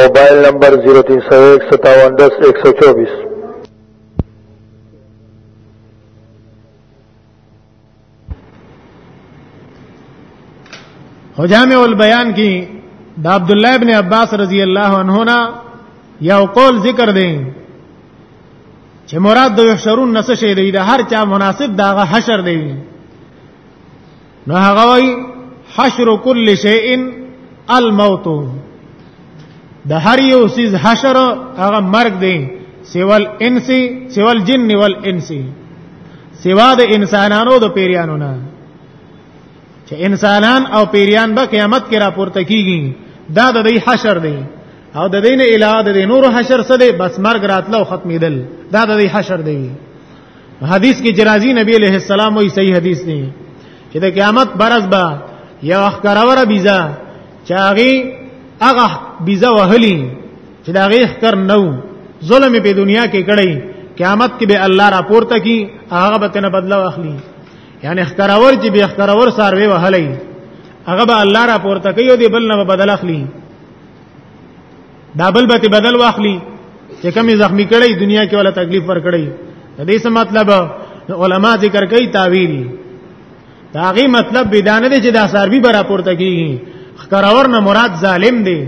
موبایل نمبر 03015710124 او جامع البیان کې د عبد الله ابن عباس رضی الله عنه نا یو قول ذکر دی چې مراد د یحشرون نس شي دی د هر چا مناسب داغه حشر دی نو هغه وای حشر کل شیء الموت د هر یو سیز حشر هغه مرګ دی سیوال انسی سیوال جن ول انسی سوا د انسانانو د پیریانو نه چې انسانان او پیریان به قیامت کې راپورته کیږي دا د دې حشر دی او د دین علاوه د نور حشر څه دی بس مرګ راتلو ختمیدل دا د دې حشر دی حدیث کې جرازی نبی علیہ السلام وی صحیح حدیث دی چې د قیامت برز با یا اخکرور بیزا چاغي هغه بیزا وهلی چې دا غي اخکر نو ظلم په دنیا کې کړی قیامت کې به الله راپورته کی هغه به تنه بدلا واخلي یعنی اخکرور چې به اخکرور ساروي وهلی هغه به الله راپورته کوي او دی بل نه بدلا اخلي دا بل به بدل واخلي چې کمی زخمی کړي دنیا کې ولا تکلیف ور کړي د دې څه مطلب علما ذکر کوي تعویل دا غي مطلب بدانه دي چې دا سربي برا پورته کیږي خکرور نه مراد ظالم دی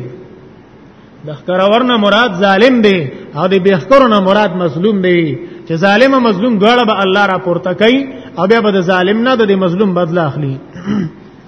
د خکرور نه مراد ظالم دی او د بهکر نه مراد مظلوم دی چې ظالم او مظلوم دواړه به الله را پورته کوي او بیا به د ظالم نه د مظلوم بدله اخلي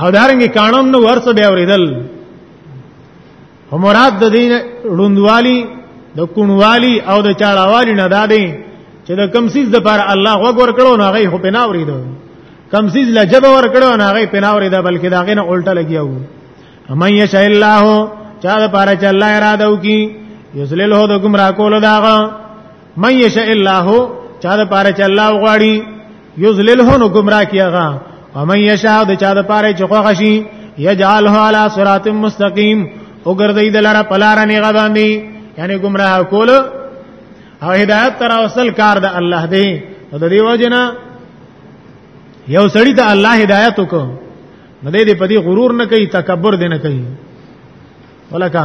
او دارنګ کانم نو ورڅ بیا وریدل هم مراد د دین روندوالی د کونوالی او د چاړهوالی نه دادې چې د کم سیز د پر الله وګور کړو نه غي خو پنا وریدو کم سیز لا جب ور کړو نه غي پنا وریدا بلکې دا غي نه الټه لګیاو اما یش الله چا د پر چې الله اراده وکي یسلل هو د گمراه کول داغه من یشاء الله چا د پاره چې الله غواړي یذلله نو گمراه کیغه او من یشاء د چا د پاره چې خوښ شي یجعله علی صراط مستقیم او ګرځي د لاره پلار نه غباندي یعنی گمراه کول او هدایت تر اوصل کار د الله دی نو د دې وجنه یو سړی ته الله هدایت وکړو نو دې دې په دې غرور نه کوي تکبر دې نه کوي ولکه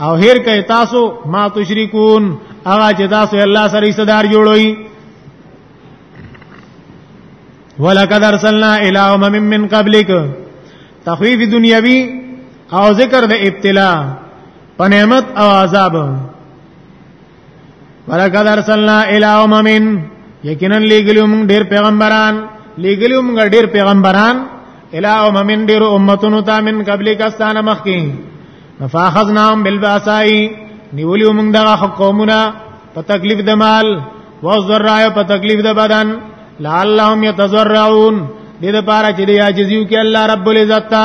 او هر کای تاسو ما تشریکون هغه چې تاسو الله سره یې صدر جوړوي ولقد ارسلنا الى امم من قبلك تخویف دنیوی او ذکر د ابتلا په نعمت او عذاب ولقد ارسلنا الى امم یقینا لګلو موږ ډیر پیغمبران لګلو موږ ډیر پیغمبران الى امم ډیر امتونو ته من قبل کستان مخکې فاخذناهم بالباسائی نیولیو موږ دغه حکومونه په تکلیف د مال وزرای په تکلیف د بدن لعلهم يتزرعون دې لپاره چې دې عاجزیو کې الله رب العزت ته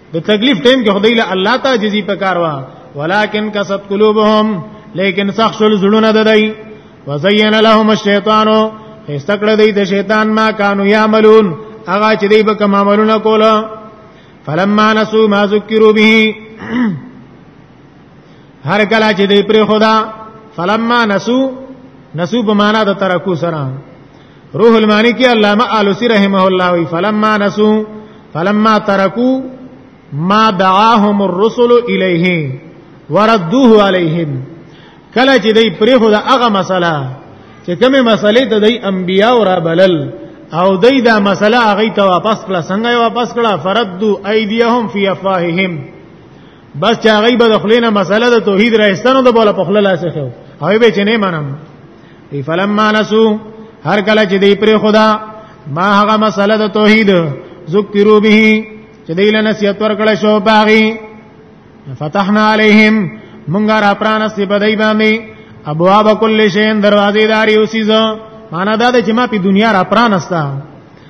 د تکلیف ټیم کې خدای له الله ته جزي پکار وا ولکن کسب قلوبهم لیکن سخت شل زړونه ددای وزین لهم الشیطان استکړه دی د شیطان ما کانوا یعملون هغه چې دی به کوم عملونه کوله فلما نسو ما ذکروا به هر کله چې دی پر خدا فلما نسو نسو په معنا د ترکو سره روح المانی کې علامه آلوسی رحمه الله وی فلما نسو فلما ترکو ما دعاهم الرسل الیه وردوه علیهم کله چې دای پرې خو دا هغه مسله چې کومه مسلې ته دای انبیا او را بلل او دای دا مسله هغه ته واپس کړه څنګه واپس کړه فردو ایدیهم فی افواههم بس چې هغه به د خلینه مسله د توحید راستنو د بوله په خله لاسه خو هغه به چې نه منم ای فلما نسو هر کله چې دی پر خدا ما هغه مسله د توحید ذکرو به چې دی له نصیحت ورکړ شو باغی فتحنا علیهم مونږه را پرانستی په دای باندې ابواب کل شین دروازې داری اوسې زه معنا دا چې ما په دنیا را پرانستا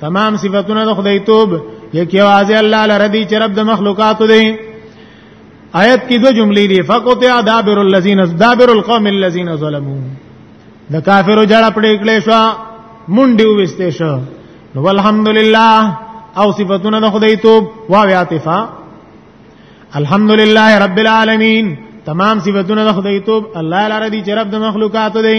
تمام صفاتونه د خدای توب یکی आवाज الله لره دی چې رب د مخلوقات دی آیت کې دو جملې دي فقطع دابر الذين دابر القوم الذين ظلموا د کافرو جړه پړې کړې شو مونډي وستې شو نو الحمدلله او صفاتونه د خدای توب واو عاطفه الحمدلله رب العالمین تمام صفاتونه د خدای توب الله لاره دي چې رب د مخلوقات دی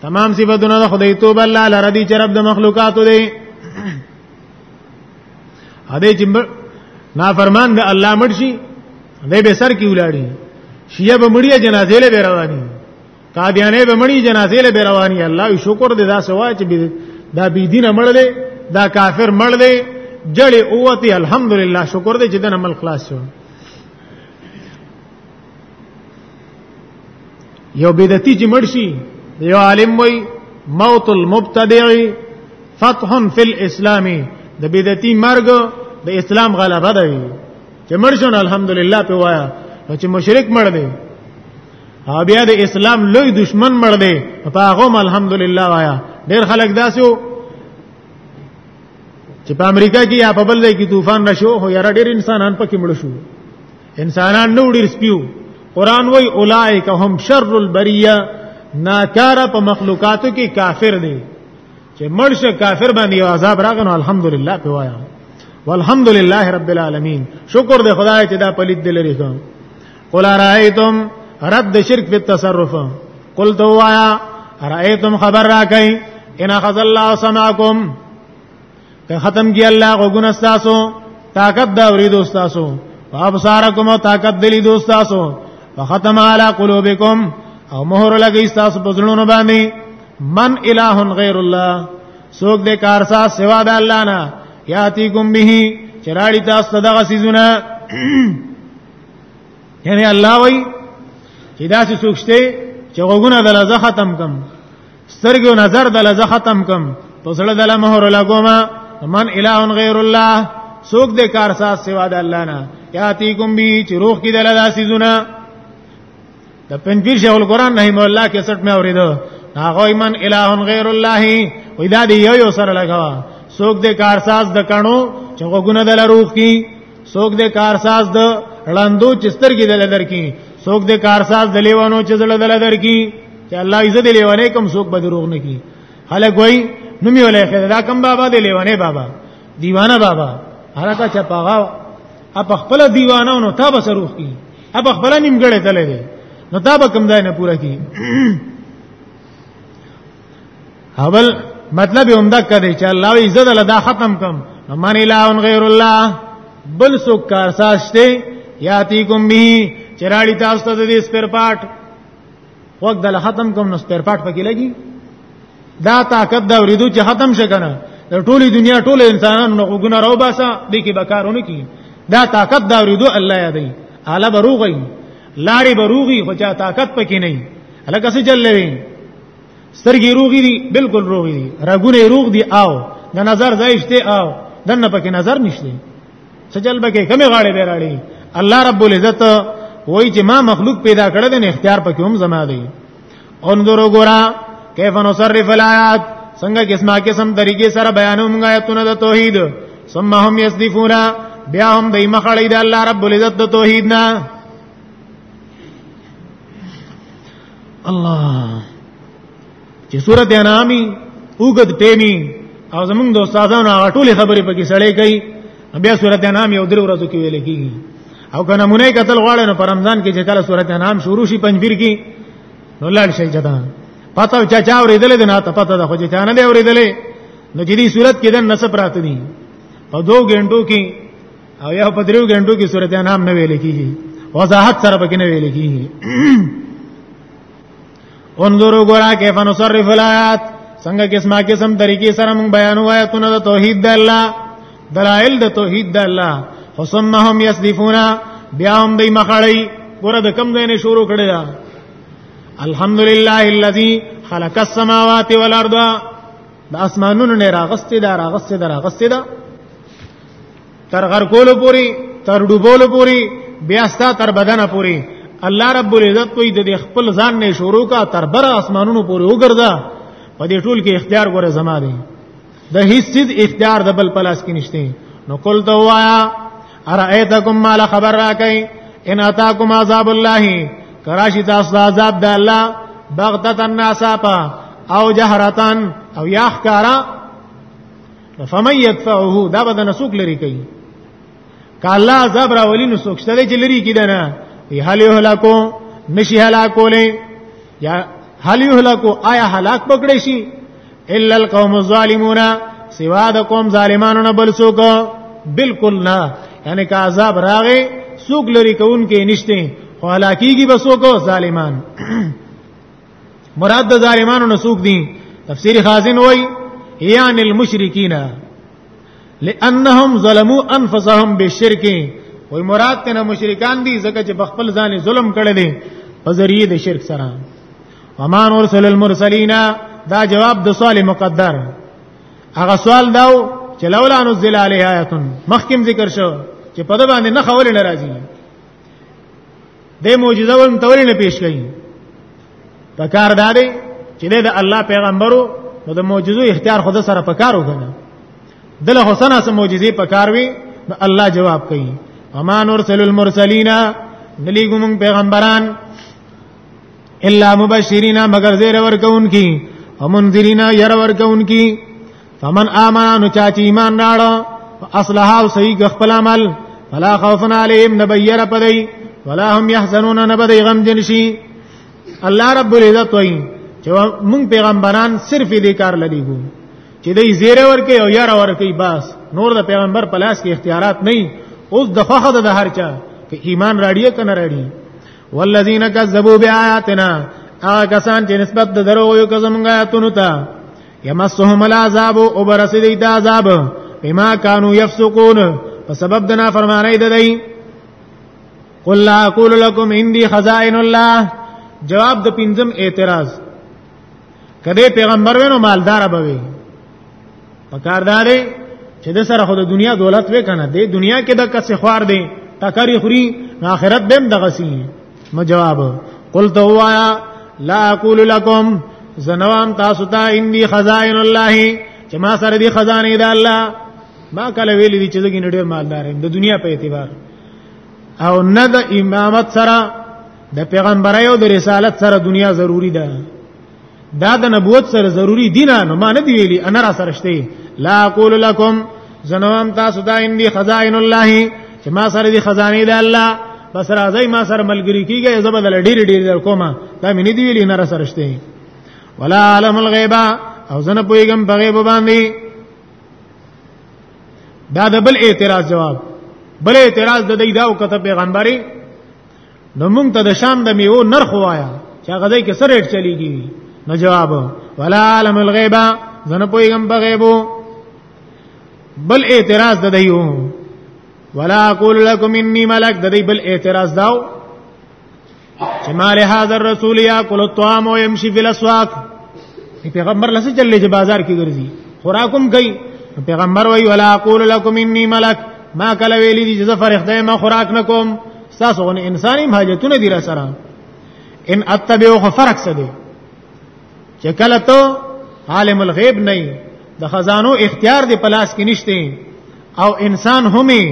تمام صفاتونه د خدای توب الله لره دي چې رب د مخلوقاتو دی هدي چې نافرمان د الله مرشي دی به سر کې ولاړی شیعه به مړی جنازې له رواني قادیانې به مړی جنازې له رواني الله شکر دې دا سوا چې دا بی دینه مړ دی دا کافر مړ دی جړې اوتی الحمدلله شکر دې چې د عمل خلاص شو یو بدعتي چې مرشي یو عالم وای موت المبتدع فتح فی الاسلام د بدعتي مرګ د اسلام غلبه ده چې مرشون الحمدلله په وایا چې مشرک مړ دی او بیا د اسلام لوی دشمن مړ دی په هغه الحمدلله وایا ډیر خلک داسو چې په امریکا کې یا په بل ځای کې طوفان نشو هو یاره ډیر انسانان پکې مړ شو انسانان نو ډیر سپیو قران وای اولائک هم شر البریه ناکاره په مخلوقاتو کې کافر دی چې مرشه کافر باندې عذاب راغنو الحمدلله په وایا والحمدلله رب العالمین شکر دې خدای چې دا پلید دې لري کوم قل رايتم رد شرک په تصرف قل تو وایا رايتم خبر راکئ ان خذ الله سماکم ته ختم کی الله غوګونه تاسو طاقت دا ورېدو تاسو وابصارکم او طاقت دلی دو تاسو وختم علی قلوبکم او مهر لګی تاسو په زړونو باندې من الہ غیر الله سوک دې کارسا سوا د الله نه یاتی کوم به چراړی تاسو دغه سيزونه یعنی الله وای چې دا څه سوکشته چې غوګونه دلته ختم کم سترګو نظر د لزه ختم کم په سره د مهر لګوما من اله غیر الله سوک دې کار ساز سوا د الله نه یاتیکم بی چې روح کې د لدا سيزونه د پنځیر شیخ القران رحم الله کې سټ مې اوریدو هغه من اله غیر الله وې دا دې یو یو سره لګوا سوک دې کار ساز د کڼو چې وګونه د روح کې سوک دې کار ساز د لاندو چستر کې د لدر کې سوک دې کار ساز د لیوانو چې د لدر کې چې الله عزت دې لیوانه کوم څوک به دروغ نه کی خلک وای نو می ولای خیر دا کم بابا دې لیوانه بابا دیوانه بابا هرکا چا پاغا اپ خپل دیوانه نو تا به سروخ کی اپ خپل نیمګړې تلې دې نو تا به کم ځای نه پورا کی اول مطلب هم دا کړی چې الله عزت الله دا ختم کم من الا غیر الله بل سو کارساز شته یاتیکم بی چراړی تاسو ته دې سپر پاټ وخت دل ختم کوم نو سپیر پټ پکې لګي دا طاقت دا ورېدو چې ختم شي کنه د ټولي دنیا ټول انسانانو نو غوګونه راو باسا دې کې بکارونه کی دا طاقت دا ورېدو الله یادې اعلی بروغي لارې بروغي خو چا طاقت پکې نه الکه څه چلوي سترګې روغې دي بالکل روغې دي رګونه روغ دي آو د نظر ځایشته آو دنه پکې نظر نشته سجل بکې کمه غاړې به راړي الله رب العزت وای چې ما مخلوق پیدا کړل د اختیار پکې هم زما دی انظر وګورا کیف نصرف الایات څنګه قسمه قسم طریقې سره بیانوم غایتونه د توحید ثم هم یصدفون بیا هم د مخړې د الله رب العزت د توحید نه الله چې سورته انامي وګد ټیمی او زمونږ د استادانو هغه ټولې خبرې پکې سړې کوي بیا سورته انام یو درو ورځو کې ویل کیږي او کنه مونږه قتل غواړي نو په رمضان کې چې کله سورته انام شروع شي پنځبیر کې نو لاړ شي جدا پته چا چا ورېدل دي نه ته پته ده خو چې چا نه دی ورېدل نو چې دې صورت کې د نس پرات دي په دو غنټو کې او یا په دریو غنټو کې سورته انام نه ویل کیږي وضاحت سره پکې نه ویل کیږي انظروا غرا کیف نصرف الایات څنګه قسمه قسم طریقې سره موږ بیان وایتونه د توحید د الله دلائل د توحید د الله فسمهم یسدفون بیا هم دی مخړی ګوره د کم دینه شروع کړی دا الحمدلله الذی خلق السماوات والارض د اسمانونو نه راغستې دا راغستې دا راغستې دا تر غر کولو پوری تر ډوبولو پوری بیا ستا تر بدن پوری الله رب العزت کوئی د خپل ځان نه شروع کا تر بر اسمانونو پوری وګرځا په دې ټول کې اختیار ګوره زما دی د هیڅ چیز اختیار د بل پلاس کې نشته نو کول ته وایا ارایتکم مال خبر راکئ ان اتاکم عذاب الله کراشی تاسو عذاب د الله بغتت الناس او جهرتن او یاخکارا فمن يدفعه دا به نه سوک لري کوي کله عذاب راولي نو سوک شته چې لري کیدا نه هل یهلاکو نشي هلاکولې یا هل یهلاکو آیا هلاک پکړې شي الا القوم الظالمون سوا د قوم ظالمانو نه بل سوک بالکل نه یعنی که عذاب راغې سوک لري کوونکې نشته خو هلاکیږي بسوک ظالمان مراد د ظالمانو نسوک دي تفسیر خازن وای یان المشرکین لانهم ظلموا انفسهم بالشرک وای مراد ته مشرکان دي ځکه چې بخپل ځان ظلم کړل دي په ذریعه د شرک سره ومان ورسل المرسلین دا جواب د سوال مقدر هغه سوال داو چې لولا نزل علیه آیتون مخکم ذکر شو چې په د باندې نه خول نه راځي د معجزه ول توري نه پیش کړي پکار دا دی چې د الله پیغمبرو نو د معجزو اختیار خود سره پکار وکنه دله حسن اس معجزې پکار وي نو الله جواب کوي اما نرسل المرسلین نلیګو موږ پیغمبران الا مبشرین مگر زیر ورکون کی ومنذرین ير ورکون کی فمن آمن نو چا چې ایمان راړو اصلح او صحیح خپل عمل فلا خوف علیهم نبیر پدای ولا هم يحزنون نبدی غم جن شي الله رب العزت وایي چې مونږ پیغمبران صرف دې کار لګیږو چې دې زیره ورکه او یاره ورکه بس نور د پیغمبر په لاس کې اختیارات نه اوس د خوخه د هر چا کې ایمان راړي کنه راړي والذین کذبوا بیااتنا هغه کسان چې نسبت د درو یو کزمږه آیاتونو ته یمسهم العذاب او برسیدی دا عذاب بما كانوا يفسقون په سبب د نافرمانی د دی قل لا اقول لكم عندي خزائن الله جواب د پنځم اعتراض کله پیغمبر ونه مالدار بوي پکاردار چې د سره خو د دنیا دولت وکنه د دنیا کې د کسې خوار دی تکری خوري آخرت به هم دغسی نو جواب قلت هوایا لا اقول لكم زنوام تاسو ته اندی خزائن الله چې ما سره دی خزانه د الله ما کله ویلې دي چې زګی نډیر مالدار د دنیا په اعتبار او نه د امامت سره د پیغمبرای او د رسالت سره دنیا ضروری ده دا د نبوت سره ضروری دین نه ما نه دی ویلی انا را سره شته لا اقول لكم زنوام تاسو دا ان دی خزائن الله چې ما سره دی خزانه دی الله بس راځي ما سره ملګری کیږي زبدل ډیر ډیر در کومه دا مې نه دی ویلی نه را سره شته ولا علم الغیبا او زنه پویګم په غیب باندې دا د بل اعتراض جواب بل اعتراض د دې دا او کته پیغمبري نو مونږ ته د شام د میو نرخ وایا چې هغه ځای کې سره ریټ چلیږي نو جواب ولا عالم الغیبا زنه پویګم په غیبو بل اعتراض د دیو ولا اقول لكم اني ملك د دې بل اعتراض داو چې مال هذا الرسول ياكل الطعام ويمشي في الاسواق پیغمبر لسه چلې چې بازار کې ګرځي خوراکم کوي پیغمبر وی ولا اقول لكم اني ملك ما کله ویلي چې زه فرښتې ما خوراک نکوم تاسو غو انساني حاجتونه دي را سره ان اتبعو خو فرق څه دی چې کله ته عالم الغیب نه د خزانو اختیار دی پلاس کې نشته او انسان همي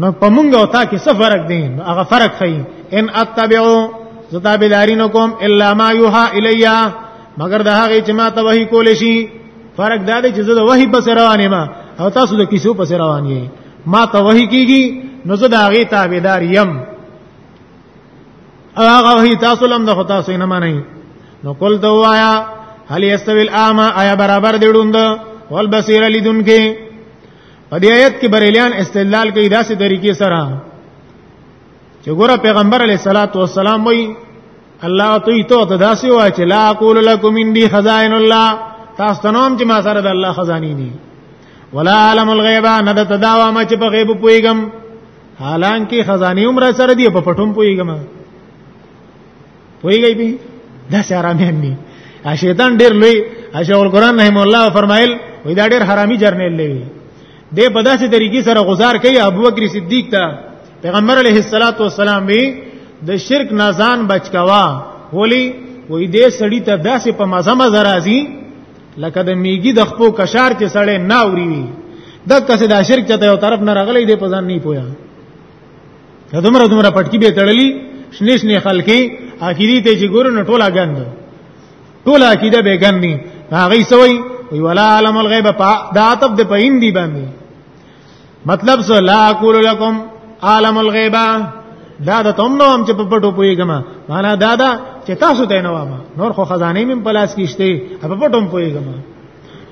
نو پمونګ او تا کې څه فرق دی هغه فرق خي ان اتبعو زتا بلارینو کوم الا ما یوها الیا مگر دا هغه چې ما ته وਹੀ کول شي فرق دا دی چې زه د وਹੀ په سره روانه ما او تاسو د کیسو په سره روان یې ما ته وحی کیږي نو زه دا غي تابعدار يم هغه وحی تاسو لم د خدا سو نه مانی نو کول ته وایا هل یستوی الاما آیا برابر دی ډوند ول بصیر لیدون کې په دې آیت کې بریلیان استدلال کوي داسې طریقې سره چې ګوره پیغمبر علی صلوات و سلام وی الله ته ته ته داسې وای چې لا اقول لكم اندي خزائن الله تاسو ته نوم چې ما سره د الله خزانی نه ولا عالم الغیب نه د تداوا ما چې په غیب پویګم حالانکه خزانه عمر سره دی په پټوم پویګم پویګی پی دا سره مې نه شیطان ډیر لوی اشاء القرآن رحم الله فرمایل وې دا ډیر حرامي جرنیل لوي د په داسې طریقې سره گزار کوي ابو بکر صدیق ته پیغمبر علیه الصلاۃ والسلام وی د شرک نازان بچکوا ولی وې دې سړی ته داسې په مزه مزه راځي لکه د میګي د خپو کشار چې سړې نه اوري وي د کسه د شرک چته یو طرف نه رغلې دې پزان نه پویا دا دومره دومره پټکی به تړلې شنې شنې خلکې اخیری ته چې ګورو نه ټولا ګند ټولا عقیده به ګندي هغه سوی وی ولا علم الغیب دا عتب د پهندی باندې مطلب څه لا اقول لكم عالم الغیبا دا د تم نو هم چې په پټو پويګم معنا دا دا چې تاسو ته نه وام نور خو خزانه مې په لاس کې شته په پټو پويګم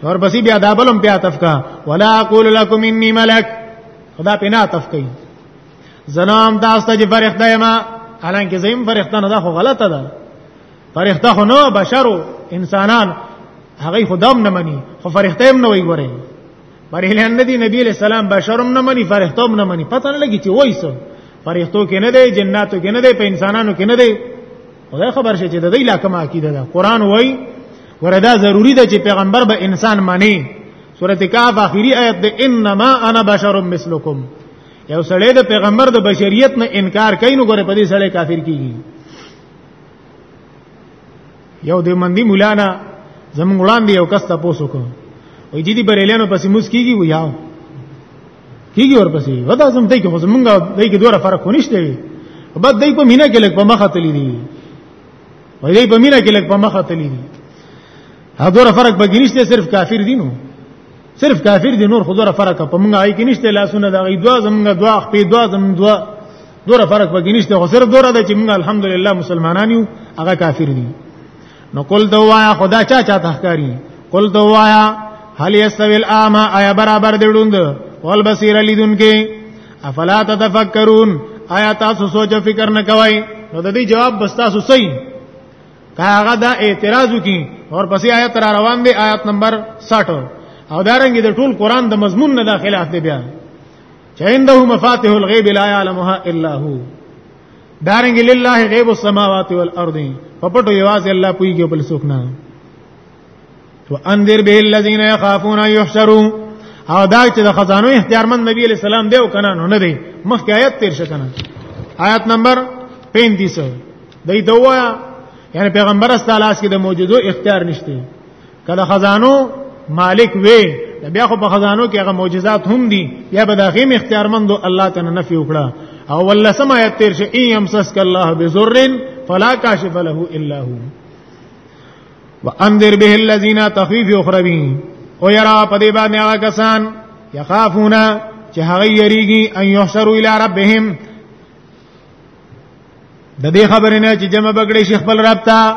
نور بسې بیا دا بلم بیا تفکا ولا اقول لكم اني ملک خدا په نه تفکې زنام تاسو ته چې فرښتہ ما حالانکه زم فرښتہ نه دا خو غلطه ده فرښتہ خو نو بشرو انسانان هغه خدام نه مني خو فرښتې هم نه وي ګوري فرښتان نه دي نبی له سلام بشرم نه مني فرښتوم نه مني پته نه لګي چې وای څه فرښتو کې نه دی جناتو کې نه دی په انسانانو کې نه دی خدای خبر شي چې د دې لا کومه عقیده ده قران وای وردا ضروری ده چې پیغمبر به انسان مانی سورۃ کهف اخیری آیت ده انما انا بشر مثلکم یو سړی د پیغمبر د بشریت نه انکار کوي نو ګوره په دې سړی کافر کیږي یو د مندي مولانا زمونږ وړاندې یو کس تاسو کو وای دي دي بریلیانو پسې موس کیږي و یاو کیږي ورپسې ودا زم دای کې خو زمونږ دای کې دوره فرق ونیشته وي بعد دای په مینا کې لګ په مخه تللی دي وای دای په مینا کې لګ په مخه تللی دي هغه دوره فرق به نشته صرف کافر دي نو صرف کافر دي نور خو دوره فرق په مونږه آی کې نشته لاسونه دا غي دوا زمونږ دوا خپې دوا زمونږ دوا دوره فرق پکې نشته خو صرف دوره ده چې موږ الحمدلله مسلمانان یو هغه کافر دي نو قل دوایا خدا چا چا تحکاری قل دوایا هل یستوی الاما آیا برابر دی ډوند ول بصیر لیدون کې افلا تتفکرون آیا تاسو سوچ او فکر نه کوئ نو د دې جواب بس تاسو صحیح کاغه دا اعتراض وکي اور پسې آیت را روان دی آیت نمبر 60 او دارنګ د ټول قران د مضمون نه داخله اخته بیا چې عنده مفاتيح الغيب لا يعلمها الا هو دارنګ لله غيب السماوات والارض په پټو یواز الله پويږي بل څوک نه تو انذر به الذين يخافون يحشروا او دا چې د خزانو اختیارمند نبی علیہ السلام دی او کنه نه دی مخکې آیت تیر شو کنه آیت نمبر 35 دی دوا یعنی پیغمبر استالاس کې د موجودو اختیار نشته کله خزانو مالک وې بیا خو په خزانو کې هغه معجزات هم دي یا به دا غیم اختیارمندو الله تعالی نفي وکړه او ول سم آیت تیر شي ایم یمسسک الله بذر فلا کاشف له الا هو وانذر به الذين تخفيف اخروی او یرا په دې باندې هغه کسان یخافون چې هغه یریږي ان یحشروا الی ربهم د دې خبرې نه چې جمع بګړې شیخ بل رب ته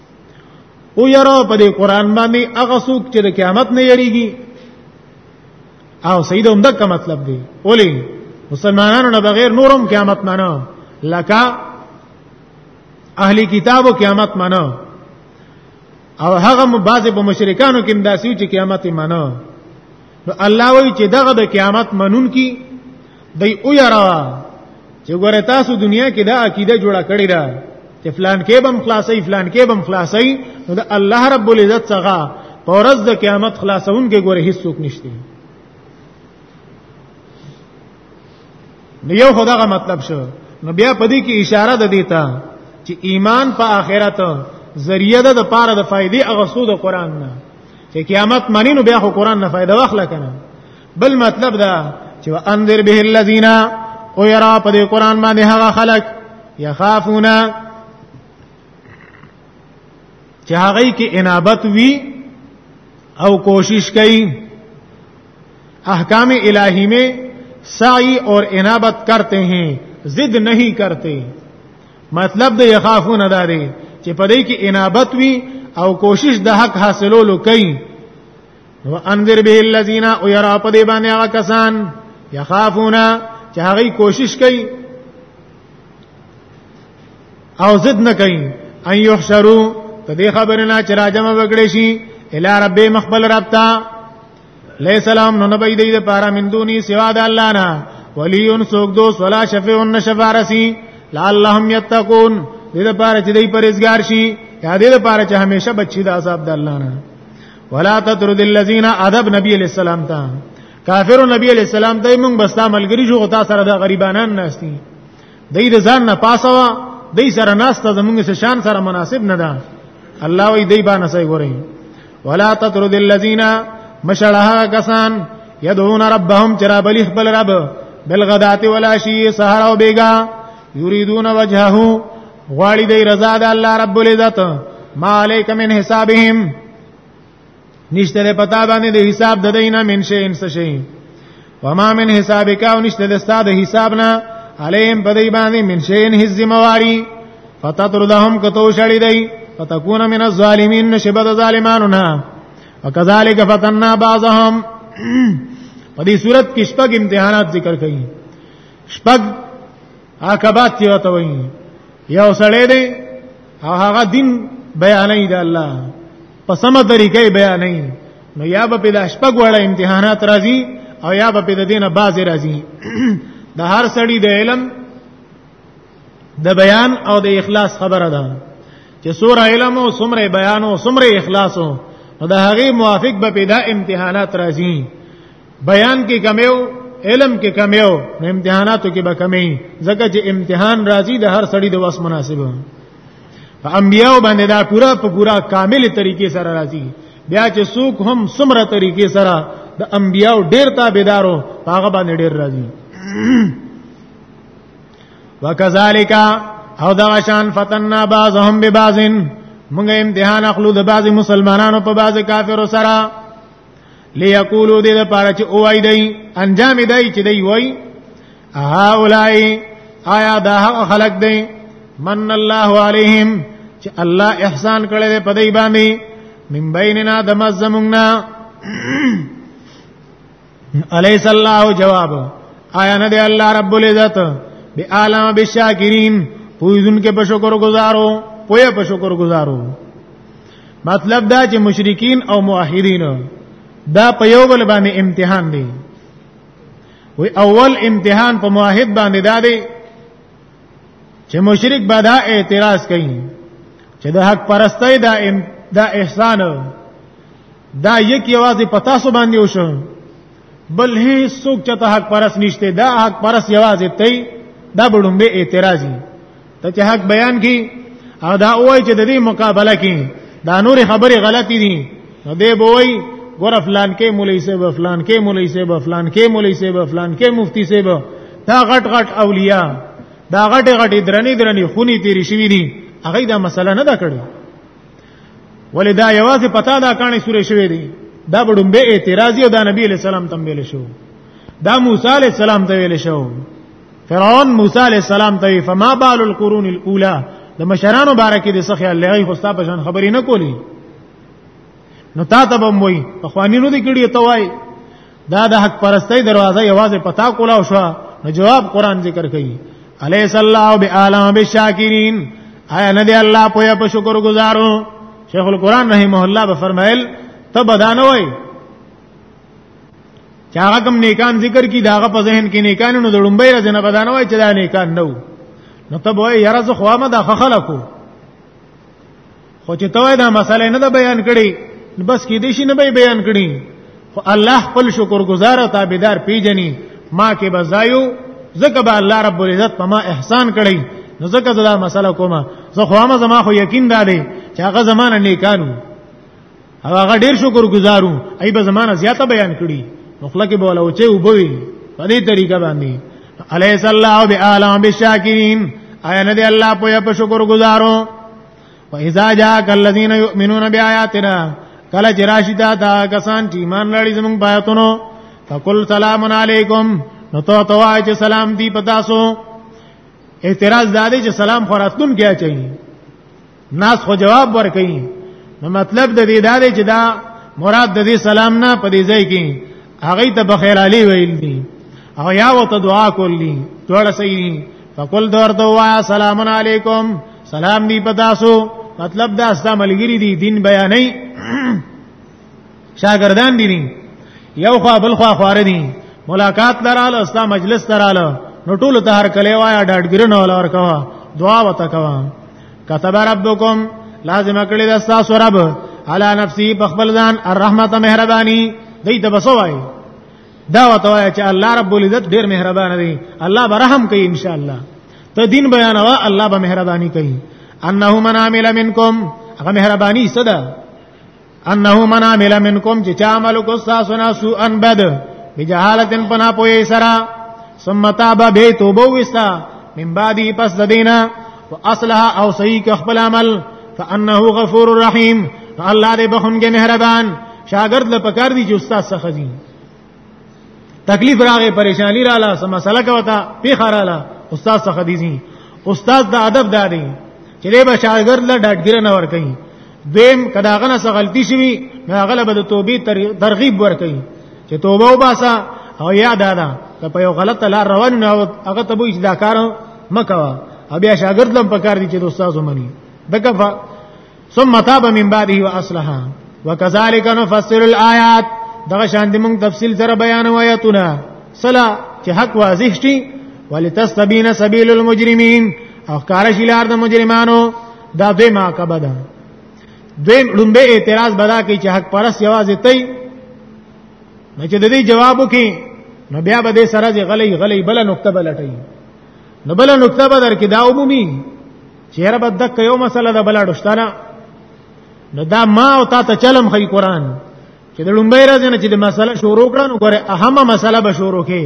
او یرا په دې قران باندې هغه څوک چې د قیامت نه یریږي او سید هم دغه مطلب دی اولی مسلمانانو نه بغیر نورم قیامت مانو لکه اهلی کتابو قیامت مانو او هغه بعضې په مشرکانو کې داسې چې قیامت مانو نو الله وی چې دغه د قیامت منون کی دی او یرا چې ګوره تاسو دنیا کې دا عقیده جوړه کړی را چې فلان کې بم خلاصي فلان کې بم خلاصي نو د الله رب العزت څخه پورز د قیامت خلاصون کې ګوره هیڅ څوک نشته نو یو خدغه مطلب شو نو بیا پدې کې اشاره ده دیتا چې ایمان په آخرت ذریعہ ده د پاره د فائدې اغسو د قران نه چې قیامت مانی نو بیا خو قران نه فائدہ واخلې کنه بل مطلب دا چې انذر به الذین او یرا په دې قران باندې هغه خلق یخافونا چې هغه کې انابت وی او کوشش کوي احکام الہی میں سعی اور انابت کرتے ہیں ضد نہیں کرتے مطلب د یخافون داري چې په دې کې انابت وي او کوشش د حق حاصلولو کوي نو انذر به الذين يرى په دې باندې هغه کسان یخافون چې هغه کوشش کوي او ضد نه کوي ان يحشروا په دې خبره نه چې راجمه وګړي شي الی رب مخبل رب ته ليس لهم نو نبي دي د پارا من دوني سوا د الله نه وليون سوق دو ولا شفيع النشفارسي لعلهم يتقون دې د پاره چې دې پرېزګار شي یا دې د پاره چې همیشه بچی د عذاب د الله نه ولا تطرد الذين ادب نبی علیہ السلام ته کافر نبی علیہ السلام ته موږ بستا ملګری شو غتا سره د غریبانان ناشتي دای د ځان نه پاسوا دای سره ناسته زمونږ سره شان سره مناسب نه ده الله وی دای باندې سای ګوري ولا تطرد الذين مشلها کسان يدعون ربهم چرا بلی خپل رب بالغدات ولا شی سحر او بیگا یریدون وجهه غواړي د رضا د الله رب العزت ما علیک من حسابهم نشته پتا باندې د حساب د دینه من شي انس شي وما من حسابک او نشته د استاد حساب نه علیم په دې باندې من شي ان هیڅ ذمہواری فتطردهم کتو شړی دی فتكون من الظالمین نشبد ظالمانو نه وکذالک فتننا بعضهم په دې صورت کې شپږ امتحانات ذکر کړي شپږ عاقبات یې وته وایي یو سړی دی او هغه دین بیانې دی الله په سمه طریقې بیانې نو یا به په لاشپګ وړه امتحانات راځي او یا به په دینه باز راځي د هر سړی د علم د بیان او د اخلاص خبره ده چې سوره علم او سمره بیان او سمره اخلاص او د هغه موافق به پیدا امتحانات راځي بیان کې کمیو علم کې کمیو امتحاناتو کې به کمی ځکه چې امتحان راځي د هر سړی د وس مناسبه په انبیاو باندې دا پورا په پورا کامل طریقې سره راځي بیا چې څوک هم سمره طریقې سره د انبیاو ډیر تابعدارو هغه باندې ډیر راځي وکذالک او دا شان فتننا بعضهم ببعض موږ امتحان اخلو د بعض مسلمانانو په بعض کافرو سره ليقولوا دې لپاره چې اوای دی انجام دی چې دی وای ها اولای آیا دا هغه خلق دی من الله عليهم چې الله احسان کړی دی په دې باندې من بیننا د مزمنا الیس الله جواب آیا نه دی الله رب العزت بی عالم بالشاکرین پویزن کې په شکر گزارو پوی په شکر گزارو مطلب دا چې مشرکین او موحدین دا په یو بل باندې امتحان دی وی اول امتحان په موحد باندې دا دی چې مشرک به دا اعتراض کوي چې د حق پرستۍ دا دا احسان دا یک یوازې پتا سو باندې وشو بل هیڅ څوک چې حق پرس نشته دا حق پرس یوازې ته دا بډومبه اعتراضي ته چې حق بیان کی او دا وای چې د دې مقابله کې دا نور خبره غلطي دي نو دی به وای ګور فلان کې مولوی صاحب فلان کې مولوی صاحب فلان کې مولوی صاحب فلان کې مفتی صاحب دا غټ غټ اولیاء دا غټ غټ درنې درنې خونی تیری شوی دي هغه دا مسله نه دا کړو ولې دا یوازې پتا دا کانې سورې شوې دي دا بډومبه اعتراض یو دا نبی علیہ السلام تم ویل شو دا موسی علیہ السلام ته ویل شو فرعون موسی علی السلام ته فما بال القرون الاولى د مشرانو باره کې د سخی الله خو ستا په شان خبرې نه کولی نو تا ته بم وای په خوانی نو دې کړي ته وای دا د حق پرستۍ دروازه یوازې پتا کولا شو نو جواب قران ذکر کوي الیس الله بعالم بالشاکرین آیا نه دی الله په په شکر گزارو شیخ القران رحمه الله به فرمایل ته بدانه وای چې هغه کوم نیکان ذکر کی داغه په ذهن کې نیکان نو د لومبۍ راځي نه بدانه وای چې دا نیکان نو نو ته وای یاره زه خو ما دا خلکو خو چې ته وای دا مسله نه ده بیان کړي بس کې دې شي نه به بیان کړي خو الله خپل شکر گزار او تابعدار پیجنې ما کې بزایو زکه به الله رب العزت په ما احسان کړي نو زکه دا مسله کومه زه خو ما زما خو یقین ده چې هغه زمانه نیکانو هغه ډیر شکر گزارو ای به زمانہ زیاته بیان کړي مخلق به ولا اوچه وبوي په دې طریقه باندې الیس الله بعالم بالشاکرین آیا نه دی الله په په شکر گزارو و اذا جاءك الذين يؤمنون بآياتنا کله چې راشي دا دا کسان چې ایمان لري زموږ پاتونو فقل سلام علیکم نو ته توای چې سلام دی پتاسو اعتراض دا دی چې سلام خوراتون کیا چاهیه ناس خو جواب ورکړي نو مطلب د دې دا دی چې دا مراد د دې سلام نه په دې ځای کې هغه ته بخیر علی ویل دي او یا وته دعا کول دي ټول صحیح فقل دورته وایا سلام علیکم سلام دی پتاسو مطلب دا استا ملګری دی دین بیانې شاګردان دي نه یو خوا بل خوا خوار دي ملاقات لراله اسلام مجلس لراله نو ټول ته هر کله وایا ډاډګرنه ولا ور کوا دعا وتا کوا كتب ربكم لازم کړی د تاسو رب علی نفسی بخبل ځان الرحمت مهربانی دې ته بسوای دا وته وای چې الله رب العزت ډیر مهربان دی الله به رحم کوي ان شاء الله ته دین بیانوا الله به مهربانی کوي انه من عمل منکم هغه مهربانی صدا انه من عمل منکم چې چا عمل کو تاسو نه سو ان بد بجهالتن پنا پوي سرا ثم تاب به توبه وستا من بعدی پس ددینا واصلح او صحیح ک خپل عمل فانه غفور رحیم الله دې بخون کې مهربان شاګرد لپاره کار دي چې استاد څخه دي تکلیف راغې پریشانی رااله سم مسله کا وتا پیخ رااله استاد څخه دیزی استاد د ادب دادی چې له بشاګرد له ډاډګیر نه ور کوي دویم کداغه نه غلطی شوی نه غلبه د توبې ترغیب ور کوي چې توبه وباسا او یا دادا که په یو غلط لار روان نه هغه ته به دا کار مکوا بیا شاګرد لم پکار دي چې استاد ومني دغه ثم تاب من بعده واصلح وكذلك نفسر الايات دغه شان دي موږ تفصیل سره بیان وایتونه صلا چې حق واضح شي ولتستبین سبیل المجرمین او کار شي لار د مجرمانو دا دوی ما کبدا دوی لومبه اعتراض بدا کوي چې حق پرس یوازې تي نو چې د دې جواب وکي نو بیا به دې سره غلې غلې بل نقطه بلټي نو بل نقطه به درکې دا عمومي چیرې بد دک یو مسله د بلاډو شتنه نو دا ما او تا ته چلم خی قران چې د لومبۍ راځي نه چې د مسله شروع کړه نو ګوره اهمه مسله به شروع کې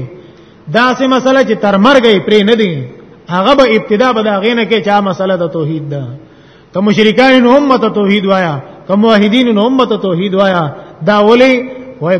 دا سه مسله چې تر مرګې پرې نه دی هغه به ابتدا به دا غینه کې چا مسله د توحید ده ته مشرکان نو امت توحید وایا ته موحدین نو امت توحید وایا دا ولی وای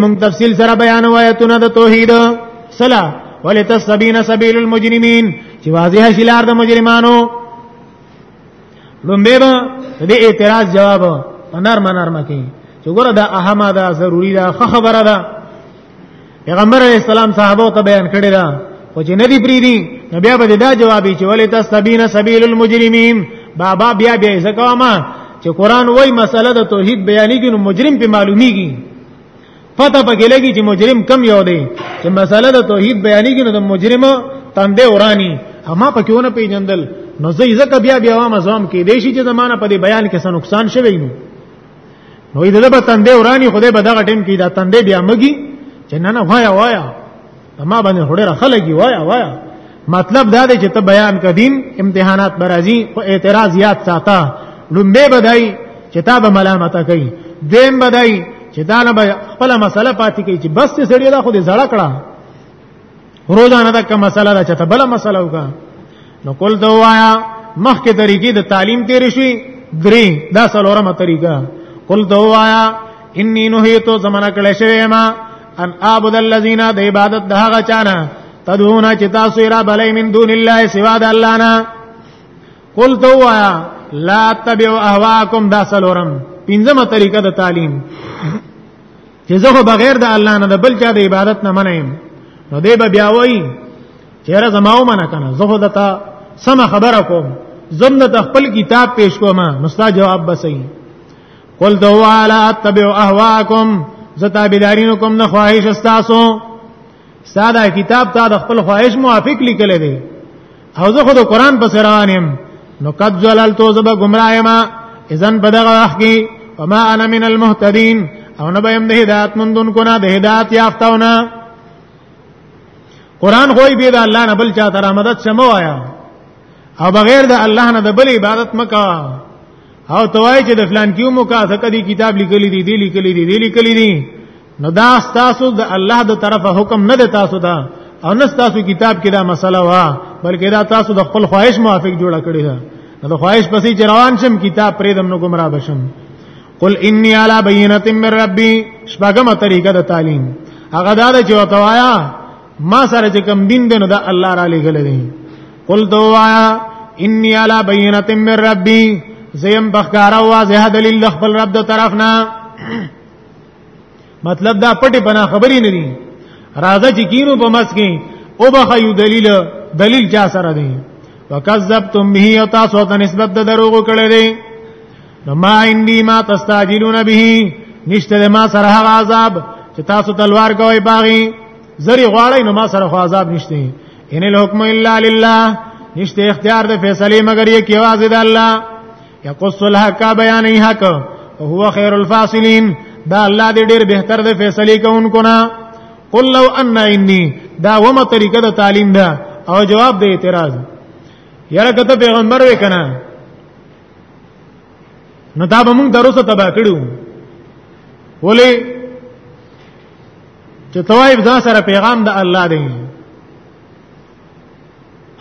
مونږ تفصیل سره بیان وایتونه د توحید سلا ولتسبین سبیل المجرمین چې واضح شلار د مجرمانو لومبه به د اعتراض جواب نرم نرم کې چې ګوره دا اهمه ده ضروری ده خبره ده پیغمبر علی السلام صحابه ته بیان کړی دا خو چې ندی پریدي نو بیا به دا جوابي چې ولې تاسو سبیل المجرمین بابا بیا بیا زکه ما چې قران وای مسله د توحید بیانېږي نو مجرم په معلومیږي پته پکې لګي چې مجرم کم یو دی چې مسله د توحید بیانېږي نو د مجرم تندې ورانی اما پکې ونه پیجندل نو زه ځکه بیا بیا وام ازوام کې دی شي چې زمانہ په دې بیان کې څه نقصان شوی نو نو دې د تندې ورانی خدای به دغه ټیم کې دا تندې بیا مګي چې نه نه وایا وایا ما باندې هډه خلګي وایا وایا مطلب دا دی چې ته بیان کدین امتحانات برازي او اعتراض یاد ساته لومبه بدای چې تا به ملامت کوي دیم بدای چې دا نه خپل مسله پاتې کوي چې بس سړی دا خو دې زړه کړه روزانه دا کوم مسله ده چې ته بل مسله وکا نو کول دا وایا مخکې طریقې د تعلیم تیر شي درې دا سلورمه طریقه کول دا وایا انی نهیتو زمانہ کله شوی ما ان اعبد الذين د عبادت د هغه چانه تدعون چې تاسو را بلې من دون الله سوا د الله نه قل تو وایا لا تبعوا اهواکم دا سلورم پنځمه طریقه د تعلیم چې زه بغیر د الله نه د بل چا د عبادت نه منم نو دی به بیا وایي چیرې زماو منه کنه زه خو دته سم خبره کوم زم د خپل کتاب پیش کوم مستا جواب بسې قل دو علا اتبع اهواکم زتا بلارینو کوم نه خواهش استاسو ساده کتاب تا د خپل خواهش موافق لیکل دي او زه خو د قران په سران يم نو قد زللت زب گمراه ما اذن بدغه وخت کې وما انا من المهتدين او نه بهم د هدایت مندون کو نه د هدایت یافتاونه قران خو به د الله نه بل چا تر مدد شمو آیا او بغیر د الله نه د بل عبادت مکا او توای چې د فلان کیو مکا څخه دی کتاب لیکلی دی دی لیکلی دی دی لیکلی دی نو دا تاسو د الله د طرفه حکم نه دی تاسو ته او نه تاسو کتاب کې دا مسله وا بلکې دا تاسو د خپل خواهش موافق جوړه کړی ده نو خواهش پسې چې روان شم کتاب پرې دم نو گمراه بشم قل انی علی بینۃ من ربی شپږمه طریقه د تعلیم هغه دا چې وتوایا ما سره چې کوم دین دی نو دا الله را لګل دی قل دوایا انی علی بینه من ربی زیم بخکار واضح دلیل خپل رب د طرفنا مطلب دا پټي بنا خبرې نه دي راځه چې کینو په مس کې او بخیو دلیل دلیل چا سره دی وکذبتم به او تاسو ته نسبت د دروغ کړی دی نو ما عندي ما تستعجلون به نشته ما سره هغه عذاب چې تاسو تلوار کوي باغی زری غواړی نو ما سره خو عذاب نشته ان الحكم الا لله نشته اختیار د فیصله مگر یې کې واځي د الله یقص الحق بیان حق او هو خیر الفاصلین دا الله دې ډېر بهتر د فیصله کوونکو نه قل لو ان انی دا ومه طریقه د تعلیم ده او جواب د اعتراض یاره کته پیغمبر وکنه نو دا به موږ دروسه تبا کړو ولی چې توایب ځا سره پیغام د الله دی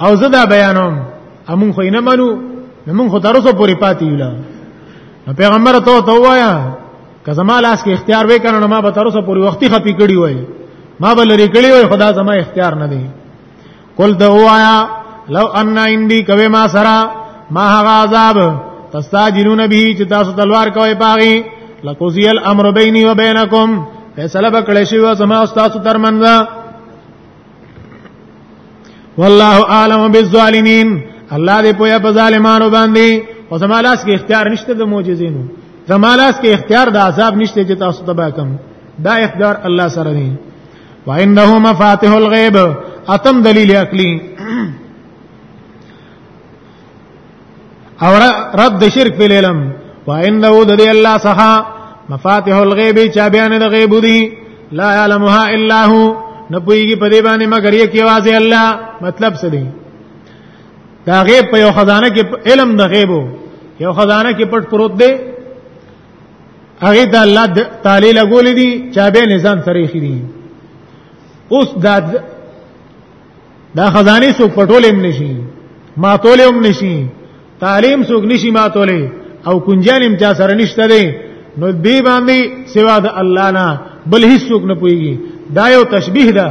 او زه دا بیانوم امون خو نه منو موږ خو ترسو پوری پاتې یو لا پیغمبر ته تو وایا که زما لاس کې اختیار وې کنه ما به ترسو پوری وختي خپي کړی وای ما به لري کړی وای خدا زما اختیار نه دی قل د اوایا لو ان عندي کوي ما سرا ما هغه عذاب تستاجلون به چې تاسو تلوار کوي پاغي لقضي الامر بيني وبينكم فیصله وکړی شي او زما او تاسو ترمنځ والله اعلم بالظالمين الله دې پوهه په ظالمانو باندې او زما لاس کې اختیار نشته د معجزینو زما لاس کې اختیار د عذاب نشته چې تاسو تبا کوم دا اختیار الله سره دی وانه مفاتيح الغيب اتم دلیل عقلی او رد شرک په علم وانه د دې الله څخه مفاتيح الغيب چا بیان د غیب دي لا يعلمها الا هو نه پويږي په دې باندې مگر یې کې واځي الله مطلب څه دی دا غیب په یو خزانه کې علم د غیبو یو خزانه کې پټ پروت دی هغه ته الله تعالی لګولې دي چې به نظام سره یې خېدي اوس دا دا خزانه سو پټول هم نشي ما تول هم نشي تعلیم سو نشي ما تولې او کنجان هم چا سره نشته دي نو دې باندې سوا د الله نه بل هیڅ څوک نه پويږي دا یو تشبیه ده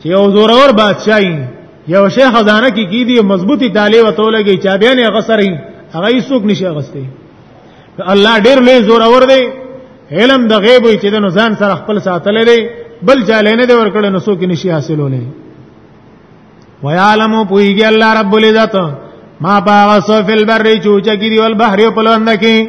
چې یو زورور بادشاہي یو شی خزانه کې کی دی مضبوطی تاله وته لګي چا بیا نه غسرې هغه یې څوک نشي غسته الله ډیر لوی زور اور دی علم د غیب وي چې د نزان سره خپل ساتل دی بل چاله نه دی ورکړل نو څوک نشي حاصلولې ويعلم پويږي الله رب العزت ما باغ سو فل بر چوچ کی دی ول بحر په لوند کې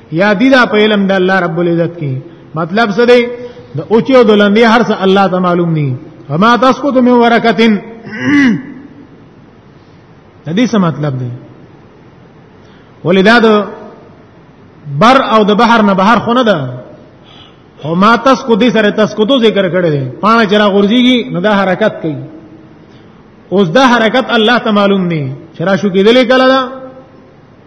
یا دی دا په علم د الله رب العزت کې مطلب څه دی د اوچي او د لندې هر څه الله ته معلوم دي وما تسقط من ورقه د دې څه مطلب دی ولدا د بر او د بحر نه بهر خونه ده او ما تسقط دې سره تسقطو ذکر کړی دی پانه چر غورځيږي نو دا حرکت کوي اوس دا حرکت الله ته معلوم نه چر شو کېدلې کله ده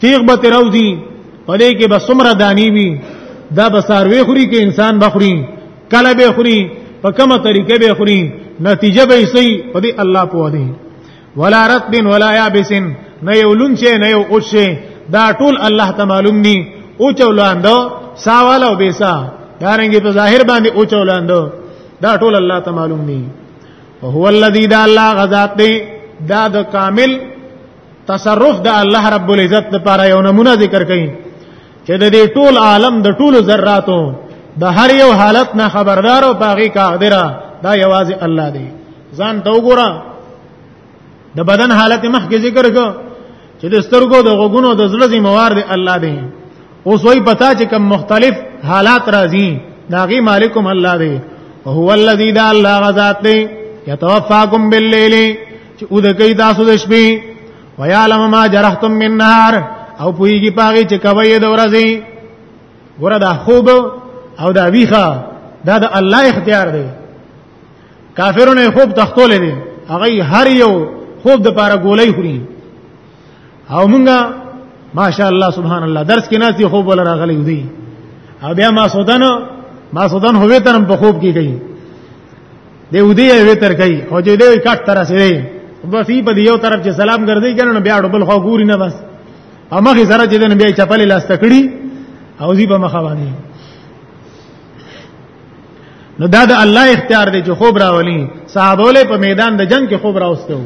تیغ به تروزی پدې کې به سمره دانی وی دا به ساروي خوري کې انسان بخوري کله به خوري په کومه طریقه به خوري نتیجه به سي پدې الله په دې ولا رطب ولا يابس نه یو لون شي نه یو اوش شي دا ټول الله ته معلوم دي او چولاندو ساواله او بیسا دارنګي په ظاهر باندې او چولاندو دا ټول الله ته معلوم دي هو الذی دا الله غذات دی دا د کامل تصرف د الله رب العزت لپاره یو نمونه ذکر کړي چې د دې ټول عالم د ټولو ذراتو د هر یو حالت نه خبردار او پاغي قادره دا یوازې الله دی ځان ته وګوره د بدن حالت مخکې ذکر کو چې د سترګو د غوګونو د زړه ذمہوار دی الله دی اوس وای پتا چې کوم مختلف حالات راځي داغي مالکم الله دی هو الذی دا الله غزاد دی یتوفاکم باللیل چې او د کوي تاسو د شپې ويعلم ما جرحتم من نهار او پويږي پاږي چې کوي د ورځې ګوره دا خوب او دا ویخه دا د الله اختیار دی کافرونه خوب تختول دي هغه هر یو خوب د پاره ګولۍ خوري او مونږه ماشاء الله سبحان الله درس کې ناسي خوب ولا راغلي دي او بیا ما سودانو ما سودان هوې ترم په خوب کې گئی دی ودی وی تر کوي او چې دی کټ تر سره بس یې په یو طرف چې سلام ګرځي کنه بیا ډبل خو ګوري نه بس امغه سره چې دنه بیا چپل لاس تکړي او زی په مخه باندې نو دا د الله اختیار دی چې خوب راولي صحابه له په میدان د جنگ کې خوب راوستو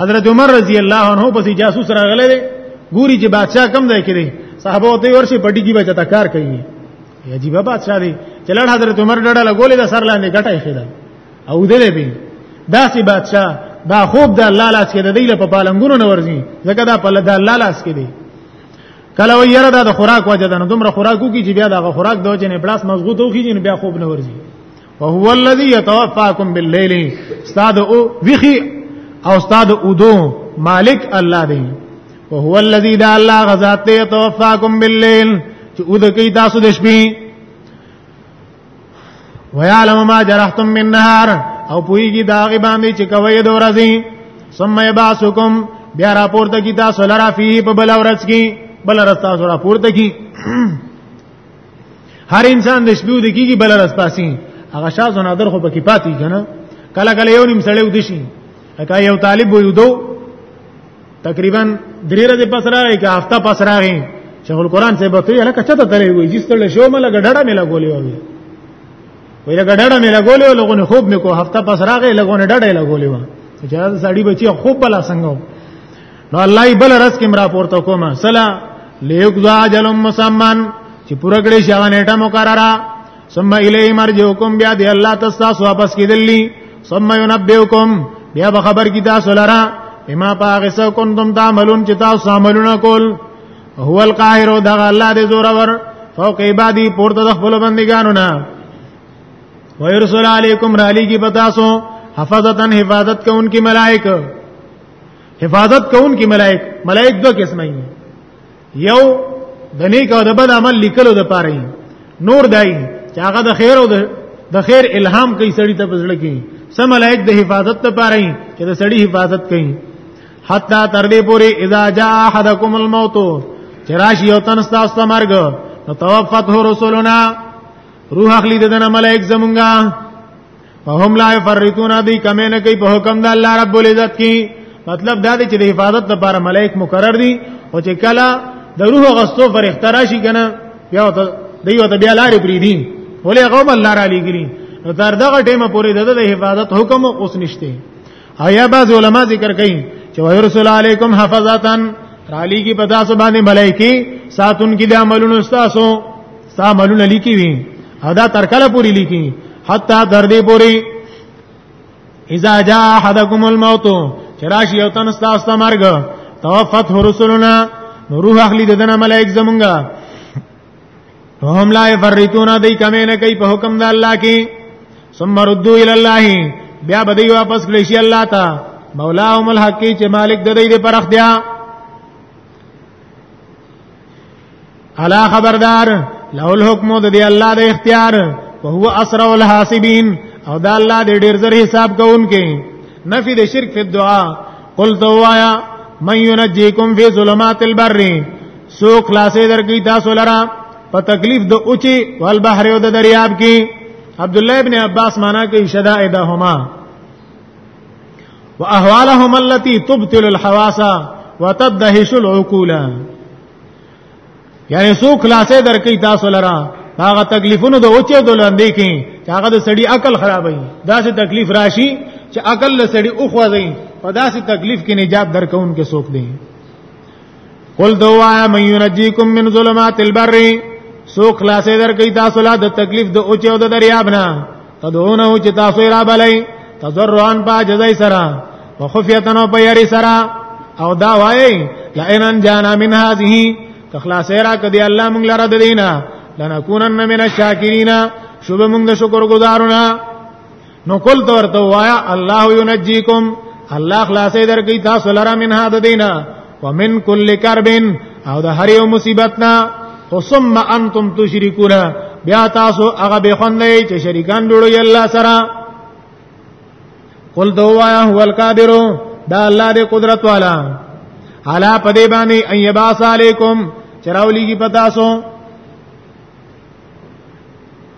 حضرت عمر رضی الله عنه پسې جاسوس راغله ګوري چې بادشاہ کم ځای کې دی صحابه ته ورشي پټي کې بچا کار کوي عجیب بادشاہ دی چې لړ حضرت عمر ډډه لګولې د سر لاندې ګټه یې خېدا او دلې به داسې بادشاہ دا خوب د الله لاس کې د دی له په پالنګونو نه ورځي ځکه دا په الله لاس کې دی کله وی یره دا د خوراک وجه ده نو دومره خوراکو کې چې بیا دا خوراک د وجه نه بلاس مضغوط وخی چې بیا خوب نه ورځي فهو الذي يتوفاكم بالليل استاد او وخي او استاد اودو مالک الله دی وهو الذي دا الله غزاد ته يتوفاكم بالليل چې اود کوي تاسو د شپې ويعلم ما جرحتم من نهار او پويږي دا غي باندې چې کوي د ورځې ثم يبعثكم بیا راپورته کی تاسو لرا فيه په بل ورځ کې بل ورځ تاسو راپورته کی هر انسان د شپې د کیږي بل راز پاسي هغه شاز نه در خو پکې پاتې کنه کله کله یو نیم سړی ودی شي اکا یو طالب وي دو تقریبا درې ورځې پس راغی که هفته پس راغی شیخ القرآن صاحب ته یې لکه چته تلې وي چې ستړي شو مله ګډړه مې لګولې وي وی لکه ډډه مې لګولې و لغونه خوب مې کو هفته پس راغې لغونه ډډه لګولې و چې دا سړی بچي خوب بلا څنګه نو الله یې بل رس کې مرا پورته کومه سلا لیقضا اجل مسمن چې پوره کړی شغه نیټه مقرره ثم الیه مرجوکم بیا دی الله تاسو واپس کیدلی ثم ينبئکم بیا به خبر کی تاسو لرا بما پاغس کنتم تعملون چې تاسو عملونه کول هو القاهر دا الله دې زور ور فوق عبادی پورته د خپل بندګانو نه ويرسل علیکم رالی کی پتاسو حفظتن حفاظت کوونکی ملائکه حفاظت کون کی ملائک ملائک دو قسم ای یو د نیک او د بد عمل لیکلو د پاره نور دای چې هغه د خیر او د خیر الهام کوي سړی ته پزړه کوي سم ملائک د حفاظت ته پاره ای چې د سړی حفاظت کوي حتا تر دې پوري اذا جاء احدکم الموت چراش یو تن ستاسو ته مرګ نو توفته رسولنا روح اخلي دنه ملائک زمونږه فهم لا يفرطون دی کمه نه کوي په حکم د الله رب العزت کې مطلب دا دی چې د حفاظت لپاره ملائک مقرر دي او چې کله د روح غستو پر اختراع شي کنه بیا ته دیو ته بیا لارې پری دي ولې قوم الله را لګري نو تر دغه ټیمه پورې د حفاظت حکم اوس نشته ایا بعض علما ذکر کوي چې ورسول علیکم حفظاتن رالی کی پتا سو باندې ملائکی ساتون کی د عملونو استاسو ستا عملونه لیکي وي او دا تر کله پوري لیکي حتا تر دې پوري اذا جاء احدكم الموت چراشی یو تن ستاسو ته مرګ توفت رسولنا نو روح اخلي ددن ملائک زمونږه فهم لا يفرطون دای کمه نه کوي په حکم د الله کې ثم ردوا الى الله بیا بدی واپس کړی شي الله ته مولاهم الحق چې مالک د دې پر اختیار الا خبردار له الحكم د دی الله د اختیار او هو اسرع الحاسبین او دا الله دې ډیر زر حساب کوونکې نفي د شرک په دعا قل دوایا من ينجيكم في ظلمات البر سو خلاصې درکې تاسو لرا په تکلیف د اوچي والبحر او د دریاب کې عبد الله ابن عباس معنا کوي شدائدهما واحوالهم التي تبطل الحواس وتدهش العقول یعنی سو خلاصې درکې تاسو لرا هغه تکلیفونو د اوچې دولندې کې چې هغه د سړي عقل خرابوي دا څه تکلیف راشي چې عقل له سړي اوخوځي په داسې تکلیف کې نجات درکون کې سوک دي قل دوا من ينجيكم من ظلمات البر سو خلاصې درکې تاسو لا د تکلیف د اوچې او د دریاب نه تدعونه چې تاسو را بلای تضرعا باجزای سرا وخفیتن او پیری سرا او دا وایي لئن انجانا من هذه کخلاص را کدی الله مونږ لره د دینه لنکونن من الشاکرین شوب مونږ د شکر گزارونه نو کول تور ته وایا الله ینجیکم الله خلاصې درکې تاسو لره من هذا دینه ومن کل کربن او د هر یو مصیبت نه ثم انتم تشركون بیا تاسو هغه به خوندې چې شریکان جوړوي الله سره قل دوا هو القادر دا الله دې قدرت والا علا پدې باندې ايباس علیکم چراولیږي پتاسو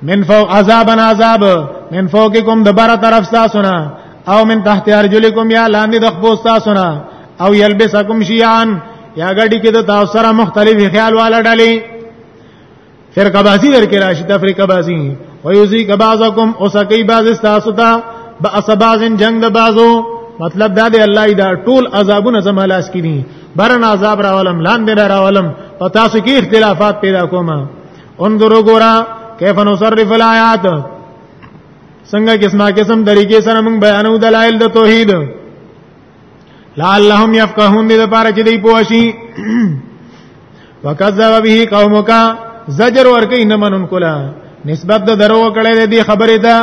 من فوق عذابن عذاب من فوقکم د بره طرف تاسو نه او من تحت ارجلکم یا لاندې د خپل تاسو نه او یلبسکم شیان یا غړي کې د تاسو سره مختلف خیال والا ډلې فرقه بازی درکې راشي تفریقه بازی ويزيك بعضكم وسقي بعض استاسطا بأس بعض جنگ د بعضو مطلب دا دی الله دا ټول عذابونه زمالاس کړي برن عذاب راولم لاندې راولم او تاسو کې اختلافات پیدا کوم انظروا ګورا کیف نصرف الایات څنګه قسمه قسم طریقې سره موږ بیانو دلایل د توحید لعلهم يفقهون دې لپاره چې دوی پوه شي وکذب به قومک زجر ورکې نه منون کولا نسبت د درو کړه دې خبرې ته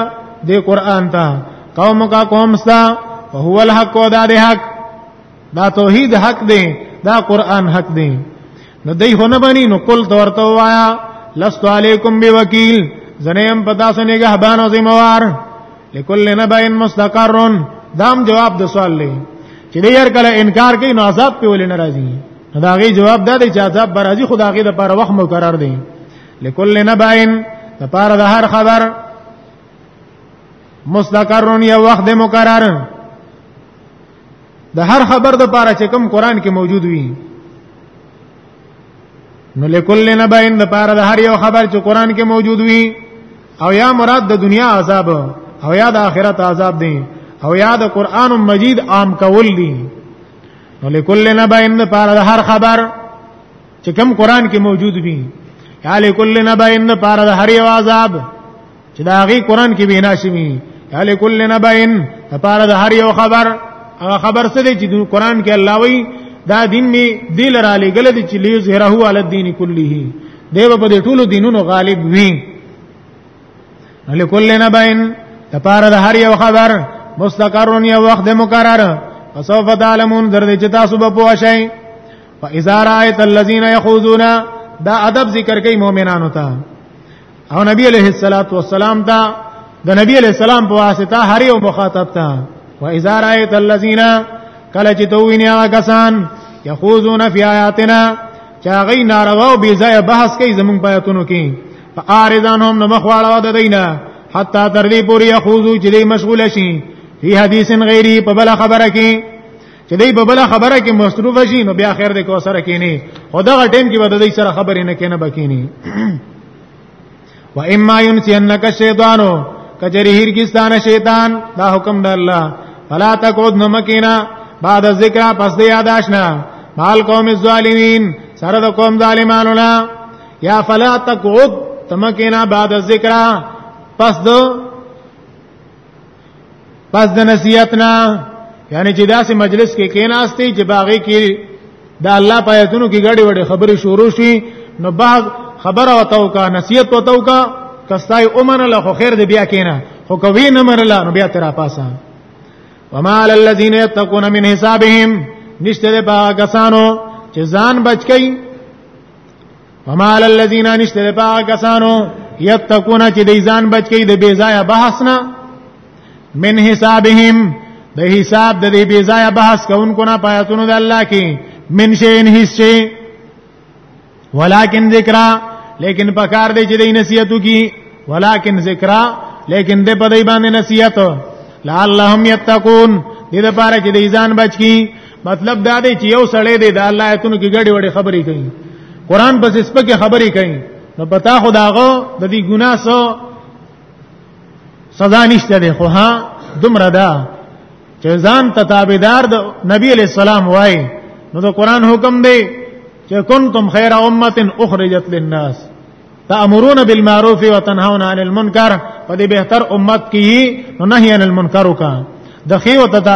دې قران ته قومک قوم ستا هو الحق او دا دې حق دا توحید حق دی دا قران حق دی نو دای هونه بنی نو کول تورته وایا لست علیکم بوکیل زنیم پتا سو نگهبان او ذمہوار لکل نبین مستقرن دام جواب د سوال لې چې ډیر کله انکار کوي نو عذاب په ولې ناراضي دا غي جواب دا دی چې عذاب برازي خدای د پر وخت مقرر دی لکل نبین د پاره د هر خبر مستقرون یو وخت مقرر د هر خبر د پاره چې کوم قران کې موجود وي نو لکل نبین د پاره د هر یو خبر چې قران کې موجود وي او یا مراد د دنیا عذاب او یا د آخرت عذاب دی او یا د قران مجید عام کول دي نو لکل نبین د پاره د هر خبر چې کوم قران کې موجود وي یا لکل نبین د پاره د هر یو عذاب چې دا غي قران کې به ناشمي یاله کل نبین لپاره د هر یو خبر هغه خبر څه دی چې د قران کې الله وی دا دین می دی لرا لګل دي چې لیو زهره هو علی الدین کله دیو په دې ټولو دینونو غالب وی اله کل نبین لپاره د هر یو خبر مستقرون یو وخت مقرر فسوف تعلمون در دې چې تاسو به پوه شئ فاذا رايت الذين يخوضون دا ادب ذکر کوي مؤمنانو ته او نبی علیہ الصلوۃ والسلام دا د نبی علیہ السلام په واسطه هر یو مخاطب تا و اذا رايت الذين کله چې دوینه هغه کسان یخوزون فی آیاتنا چا غی ناروا او بی ځای بحث کوي زمون پیاتونو کې فارزانهم نو مخواړه د دینه حتا تر دې پوری یخوزو چې دې مشغول شي فی حدیث غیری په بل خبره کې چې دای په بل خبره کې مصروف شي نو بیا خیر دې کو سره کینی خدا غ ټیم کې به دای سره خبرې نه کینه بکینی و اما ينسينك الشيطان کجری هرګستان شیطان دا حکم د الله فلا تقعد نمکینا بعد ذکر پس دی یاداشنا مال قوم الظالمین سره د قوم ظالمانو لا یا فلا تقعد تمکینا بعد ذکر پس دو پس د نصیحت نه یعنی چې داسې مجلس کې کیناستي چې باغې کې د الله پایتونو کې غړي وړي خبرې شروع شي نو باغ خبره وتاو کا نصیحت وتاو کا کستای اومن له خو خیر دې بیا کینا خو کوي نه من له نو بیا تر پاسه وما علی الذین یتقون من حسابهم نشته به کسانو چې ځان بچ کئ وما للذین نشتر پا کسانو یتقون چې د ځان بچ کی د بی ځای بحث نه من حسابهم د حساب د دې بی ځای بحث کوونکو نه پاتونو د الله کې من شین هیڅ شي ولکن ذکر لیکن پکار دی چې د نصیحتو کی ولکن ذکر لیکن د په دې باندې نصیحت لعلهم یتقون دې لپاره چې د ځان بچ کی مطلب دا دی چې یو سړی دی د الله آیتونو کې ګډې وډې خبرې کوي قران پس سپکه خبرې کوي نو پتا خو داغه د دې ګنا سو سزا نشته ده خو ها دومره ده چې ځان تتابدار د نبی علی السلام وای نو د قران حکم دی چې کنتم خیر امه اخرجت للناس تأمرون بالمعروف وتنهون عن المنکر په دې بهتر امت کې نو نهي عن المنکر وکړه د خیو ته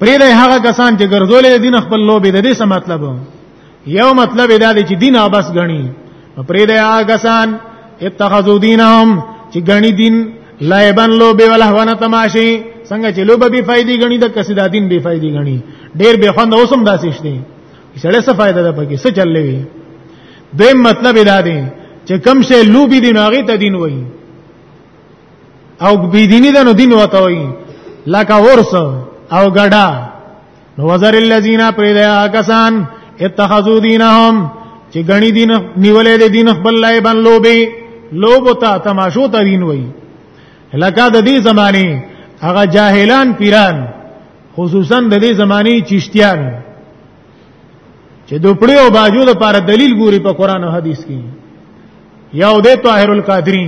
پرې د هغه کسان چې ګرځولې دین خپل لوبې د دې څه مطلب یو مطلب دا دی چې دین ابس غني پرې د هغه کسان اتخذو دینهم چې غني دین لایبن لوبې ولهونه تماشي څنګه چې لوبه به فائدې غني د قصیدا دین به فائدې غني ډېر به خوند اوسم داسې شته سړی څه فائدہ ده پکې څه چللې وي دوی مطلب دا دی چې کم شی لوبي دین هغه ته دین وایي او بی دینی ده نو دین وتوي لکه ورس او ګډا نو وزر الذین پریدا کسان اتخذو دینهم چې غنی دین نیولې د دین خپل لای بن لوبي لوبو ته تماشو ته دین وای لکه د دې زمانی هغه جاهلان پیران خصوصا د دې زمانی چشتیان چې دوپړي او باجو د پاره دلیل ګوري په قران او حدیث کې یو د طاهر القادری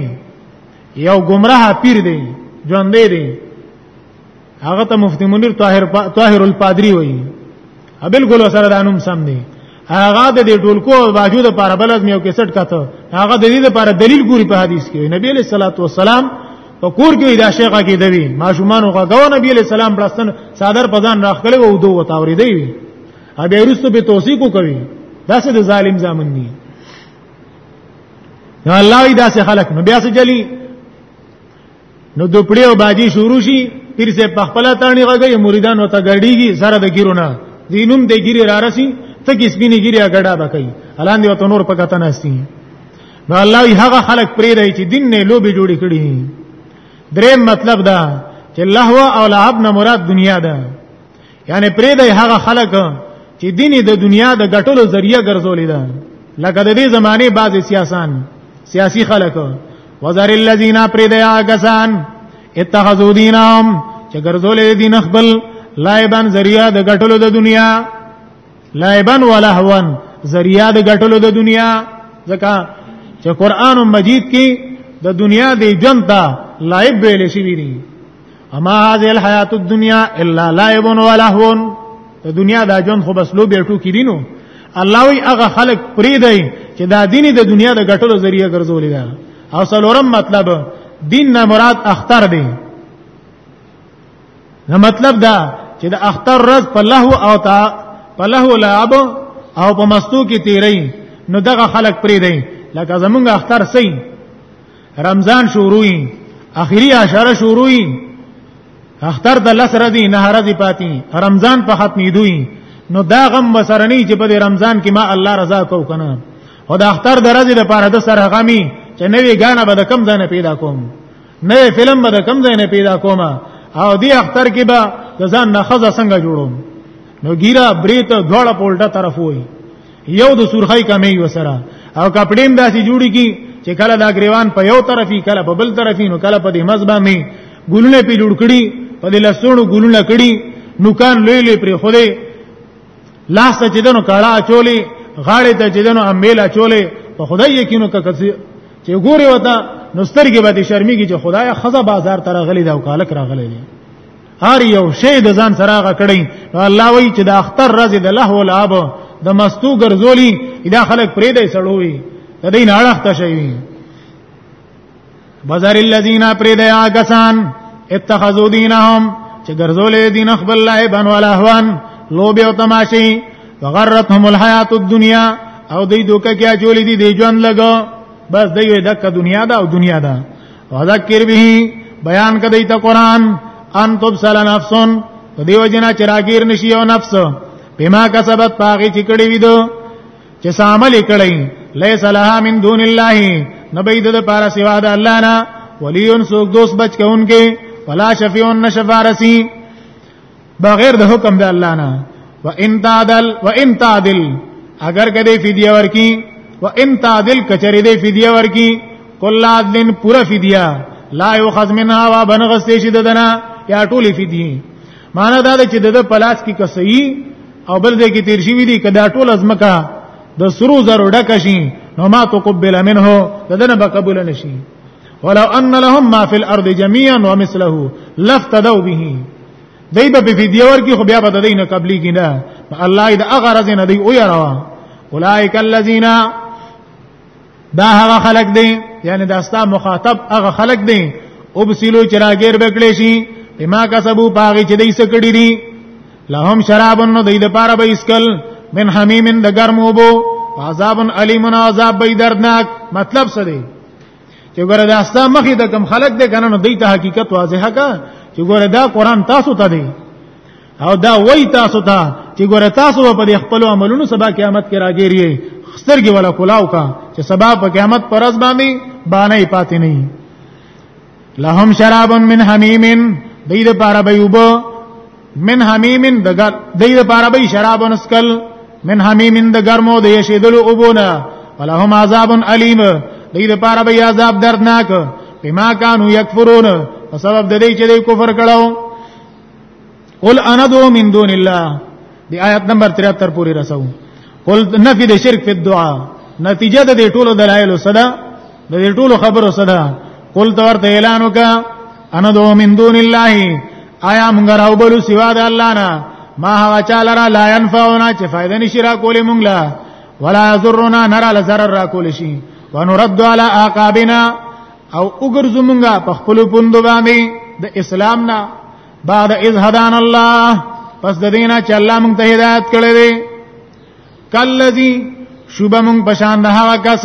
یو گمراه پیر دی ژوندې دی هغه ته مفتی منیر طاهر طاهر القادری وایي ابل ګل سره د انوم سم دی هغه د دې ټولکو باجو د پاره بلد میو کې سټ کته هغه د دې لپاره دلیل ګوري په حدیث کې نبی علیہ الصلوۃ والسلام په کور کې دا شیخه کې دوی ماشومان او غو نبی علی سلام بلستان صادر پزان راخلې وو دوه وتاورې دی ا به رسو به توثیق کوي دا څه د ظالم زامن دي نو الله دا څه خلق نو بیا څه جلی نو د پړیو باجی شروع شي پیر سے پخپل تانی غږی مریدان وته ګړډیږي سره د ګیرونه دینوم د ګیره را رسی ته کیسبینی ګیره ګډا بکای الاندې وته نور پکته نه استي نو الله یې هغه خلق پرې دی چې دین نه لوبي جوړې کړي درې مطلب دا چې لهو او لعب نه مراد دنیا ده یعنی پرې دی هغه خلق چې دین د دنیا د ګټلو ذریعہ ګرځولې ده لکه د دې زمانه بعض سیاسان سیاسی خلق وزر الذین پرې دی هغه کسان اتخذوا دینهم چې ګرځولې دین خپل لایبان ذریعہ د ګټلو د دنیا لایبن ولهون ذریعہ د غټلو د دنیا ځکه چې قران مجید کې د دنیا د ژوند ته لایب ویل شي دي اما هذه الحیات الدنیا الا لایب ولهون د دنیا د ژوند خو بس لو بیٹو کې دینو الله وی هغه خلق پری دی چې دا دیني د دنیا د غټلو ذریعہ ګرځولې ده او څلورم مطلب دین نه مراد اختر دی نو مطلب دا چې د اختر ورځ په لهو او تا په لهو لعب او په مستو کې تیری نو دغه خلک پری دی لکه زمونږ اختر سي رمضان شروعي اخیری عشره شروعي اختر د لس ردی نه ردی پاتی رمضان په ختمې دوی نو دا غم وسرنی چې په رمضان کې ما الله رضا کو کنه او د اختر درجه د پاره د سره غمی چې نوې غاڼه به د کم ځای پیدا کوم نه فلم به کم ځای نه پیدا کوم او دی اختر کې به د ځان نه خزه څنګه جوړوم نو ګیرا بریت دواړه پولټه طرف وای یو د سرخی کمی وسره او کپړیم داسې جوړی کی چې کله دا گریوان په یو طرفي کله په بل طرفي نو کله په دې مزبا می ګلونه پی جوړ کړي په دې لسونو ګلونه کړي نوکان لوی لوی پر خوده لاس ته چې دنو کاړه اچولې غاړې ته چې دنو امیل اچولې په خدای یقینو ککسي چې ګوري وتا نو سترګې به دې شرمېږي چې خدای خزه بازار تر غلې دا وکالک راغلې دي هر یو شی د ځان سره غکړی الله وایي چې د اختر راز د له ولاب د مستو ګرځولي اله خلک پرې دی سړوي د دې نه اړخته شي بازار الذین پرې دی آګسان اتخذوا دینهم چې ګرځولې دین خپل لایبن ولا هوان لوبه او تماشي وغرتهم الحیات الدنیا او دې دوکه کې اچولې دي د ژوند لګو بس دې وې دک دنیا دا او دنیا دا وذکر به بیان کدی ته قران ان تبصل نفسن په دیو جنا چراغیر نشي او نفس بما کسبت پاغي چې کړی وي دو چې سامل کړی ليس لها من دون الله نبيد د پارا سوا د الله نه وليون سوک دوست بچ کونکي ولا شفيعون نشفارسي بغیر د حکم د الله نه وان تعدل وان تعدل اگر کدی فدیه ورکی وان تعدل کچری دی فدیه ورکی کل عدلن پورا فدیه لا یوخذ منها و بنغستی شي ددنه یا ټولی فدیه معنا دا چې د پلاس کې کسي او بل دې کې تیر شي دي کدا ټول ازمکا د سرو زرو ډک شي نو ما تقبل منه ددنه به قبول نشي ولو ان لهم ما في الارض جميعا ومثله لفتدوا به دای په فدیه ورکی خو بیا به د دین قبلی کینه الله دې هغه رز نه دی او یرا اولائک الذین دا هغه خلق دی یعنی دا ستا مخاطب هغه خلق دی او بسلو چراغیر بکلی شي بما کسبو پاغي چې دای سکړی دي لهم شراب نو دای د پاره به اسکل من حمیم د ګرمو بو عذاب علیم عذاب به دردناک مطلب څه دی چې ګوره دا ستا مخې ته کم خلق دی کنه نو دوی ته حقیقت واضحه کا چې ګوره دا قران تاسو ته دی او دا وای تاسو ته چې ګوره تاسو په خپل عملونو سبا قیامت کې راګیری سترګې ولا کولاو کا چې سبا په قیامت پر ورځ باندې باندې پاتې نه لهم شراب من حمیم دید پارا بیوبو من حمیم دګر دید پارا بی شراب نسکل من حمیم د ګرمو د یشیدل اوبونه ولهم عذاب الیم دې د پاره به عذاب دردناک بما كانوا یکفرون په سبب د دې چې دوی کفر کړو قل انا دو من دون الله دی آیت نمبر 73 پوری رسو قل نفی د شرک په دعا نتیجه د ټولو دلایل صدا د ټولو خبرو صدا قل تور ته اعلان وکا انا دو من دون الله آیا موږ راو بلو سوا د الله نه ما هوا چاله را لا ينفعنا چې فائدہ نشي را کولې موږ لا ولا ضرنا نرا لزرر را کول شي ونرد على عقابنا او وګرځو موږ په خپل پوند باندې د اسلام نه بعد اذ هدان الله پس د دینه چې الله مونږ ته هدایت کړې وي کلذي شوبه مونږ پشان د هغه کس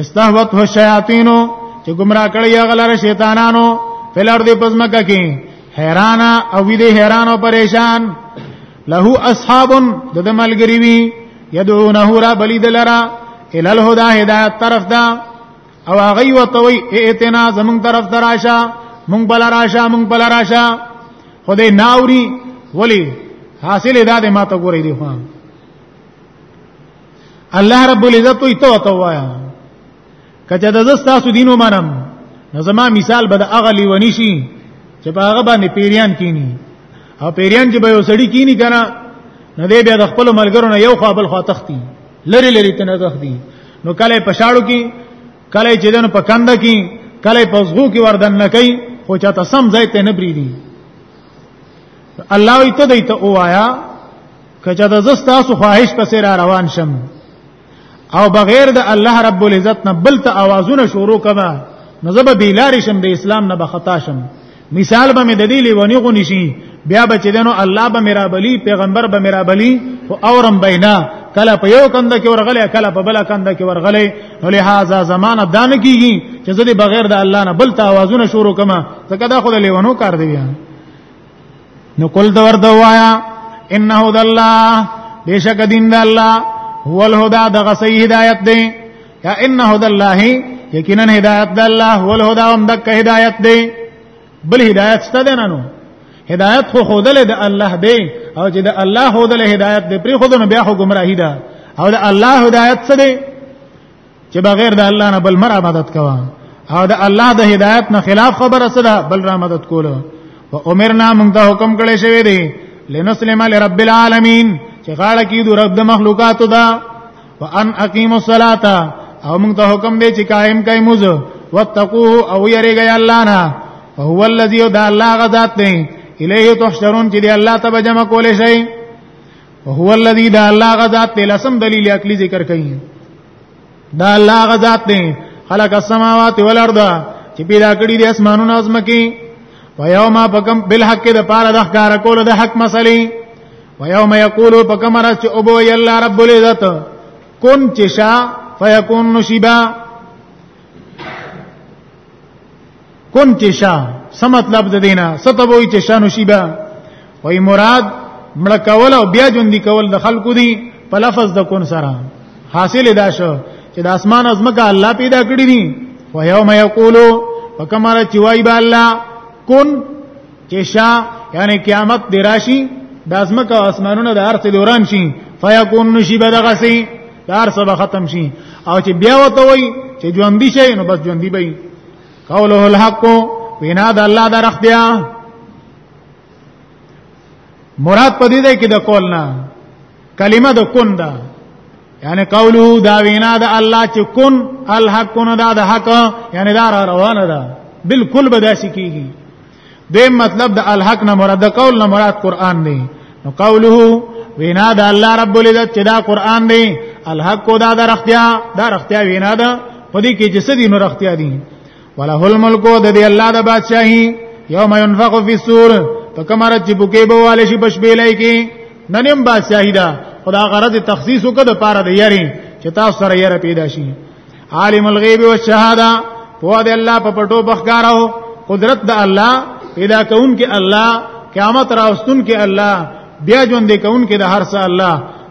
استهوت هو شیاطینو چې گمراه کړی هغه لار شیطانانو فلر دی پس مکه کې حیران او وی دی حیران او پریشان له اصحاب د د ملګری وی یدعونه را بلید لرا ال الهدى هدایت طرف دا او هغه یو توي اتنا زمون طرف دراشه مونږ بل راشه مونږ بل راشه خدای ناوري ولی حاصل ادا ده ما ته ګورې دی خو الله رب العزت وي تو تو وایا کچا د زستاسو دینو منم نو زما مثال به د اغلی ونی شي چې په هغه باندې پیریان کینی او پیریان چې به یو سړی کینی کنه نو دې بیا د خپل ملګرو نه یو خپل خوا تختی لری لری ته نه تختی نو کله په شاړو کې کله چې دنه په کند کې کله په زغو کې وردن نه کوي خو چاته سم ځای ته نه بریدي الله ایت دې ته وایا کچا د زستا سو خواهش پسې را روان شم او بغیر د الله رب العزت نه بل ته आवाजونه شروع کما نو زب بیلاری شم د اسلام نه بخطا شم مثال به مې د دې لیونی غونی شي بیا به چې دنو الله به میرا بلی پیغمبر به میرا بلی او اورم بینا کله په یو کند کې ورغلې کله په بل کند کې ورغلې نو لہذا زمانہ دان کیږي چې زه دې بغیر د الله نه بل ته आवाजونه شروع کما ځکه دا خو د لیونو کار دی بیا نو کول د ورته وایا انه د الله بشک دین د الله هو الهدى دغه صحیح هدایت دی یا ان هدى الله یقینا هدایت د الله هو الهدى هم دک هدایت دی بل هدایت ست ده نه نو هدایت خو خودل د الله دی او چې د الله خودل هدایت دی پری خودنو بیا خو گمراهی ده او د الله هدایت څه دی چې بغیر د الله نه بل مرا مدد کوا او د الله د هدایت نه خلاف خبره څه ده بل را مدد کوله و امرنا موږ ته حکم کړی شوی دی لنسلم لرب العالمین چې غاړه کې د رب د مخلوقاتو ده وان اقیموا الصلاة او موږ ته حکم دی چې قائم کای موز واتقوه او یریږي الله نه هو الذی دا الله غذات دی الیه تحشرون چې دی الله ته جمع کول شي هو الذی دا الله غذات دی لسم دلیل عقلی ذکر کوي دا الله غذات دی خلق السماوات والارض چې پیدا کړی دی اسمانونه او زمکه و یوما بکم بالحق د پاره د ښکار کول د حق مسلې ويوم يقول فكمرا چې او بو الله رب العزت کن چې شا فيكون نشبا کن چې شا څه مطلب د دینه ستبوي چې شا نشبا وای مراد مړ کول او بیا ژوند کول د خلکو دی په لفظ د کن سره حاصل دا شو چې د اسمان ازمکه الله پیدا کړی دي ويوم يقول فكمرا چې وای با الله کن چې شا یعنی قیامت دی راشي د ازمکه او اسمانونو د ارث دوران شي فیکون نشي بدغه سي دار سبا ختم شي او چې بیا وته وي چې ژوند دي شي نو بس ژوند دي وي قوله الحق وینا د الله د رخ بیا مراد پدې ده کې د قول نه کلمه د کن ده یعنی قوله دا وینا د الله چې کن الحق کن دا د حق یعنی دا را روانه ده بالکل به داسې کیږي د مطلب د الحق نه مراد د قول نه مراد قران دی نو قوله وینا د الله رب العزت چې دا قران دی الحق دا د رختیا دا رختیا وینا ده په دې کې چې سدي نو رختیا دي وله الملک د دې الله د بادشاہي یوم ينفخ فی السور فکمر چې بوکې بواله شي بشبېلای کې ننم بادشاہي دا خدا غرض تخصیص وکړه د پاره د یاري چې تاسو سره یې پیدا شي عالم الغیب والشهاده په دې الله په پټو بخګارو قدرت د الله پیدا کون کې الله قیامت راوستون کې الله بیا ژوند کون کې د هر څه الله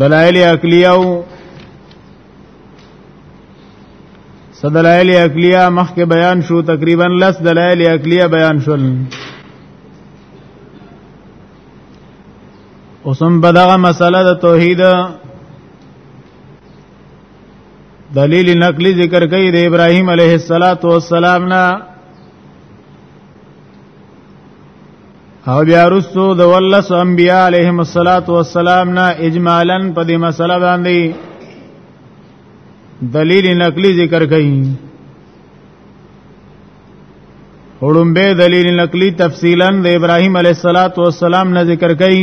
دلائل عقلیو صدلائل عقلیه مخکې بیان شو تقریبا لس دلائل عقلیه بیان شول اوسم په دغه مسله د توحید دلیل نقلی ذکر کوي د ابراهیم علیه السلام نه او بیا رسو د ولس انبیاء علیهم الصلاۃ والسلام نه اجمالا په دې مسله باندې دلیل نقلی ذکر کړي وړم به دلیل نقلی تفصیلا د ابراهیم علیه الصلاۃ والسلام نه ذکر کړي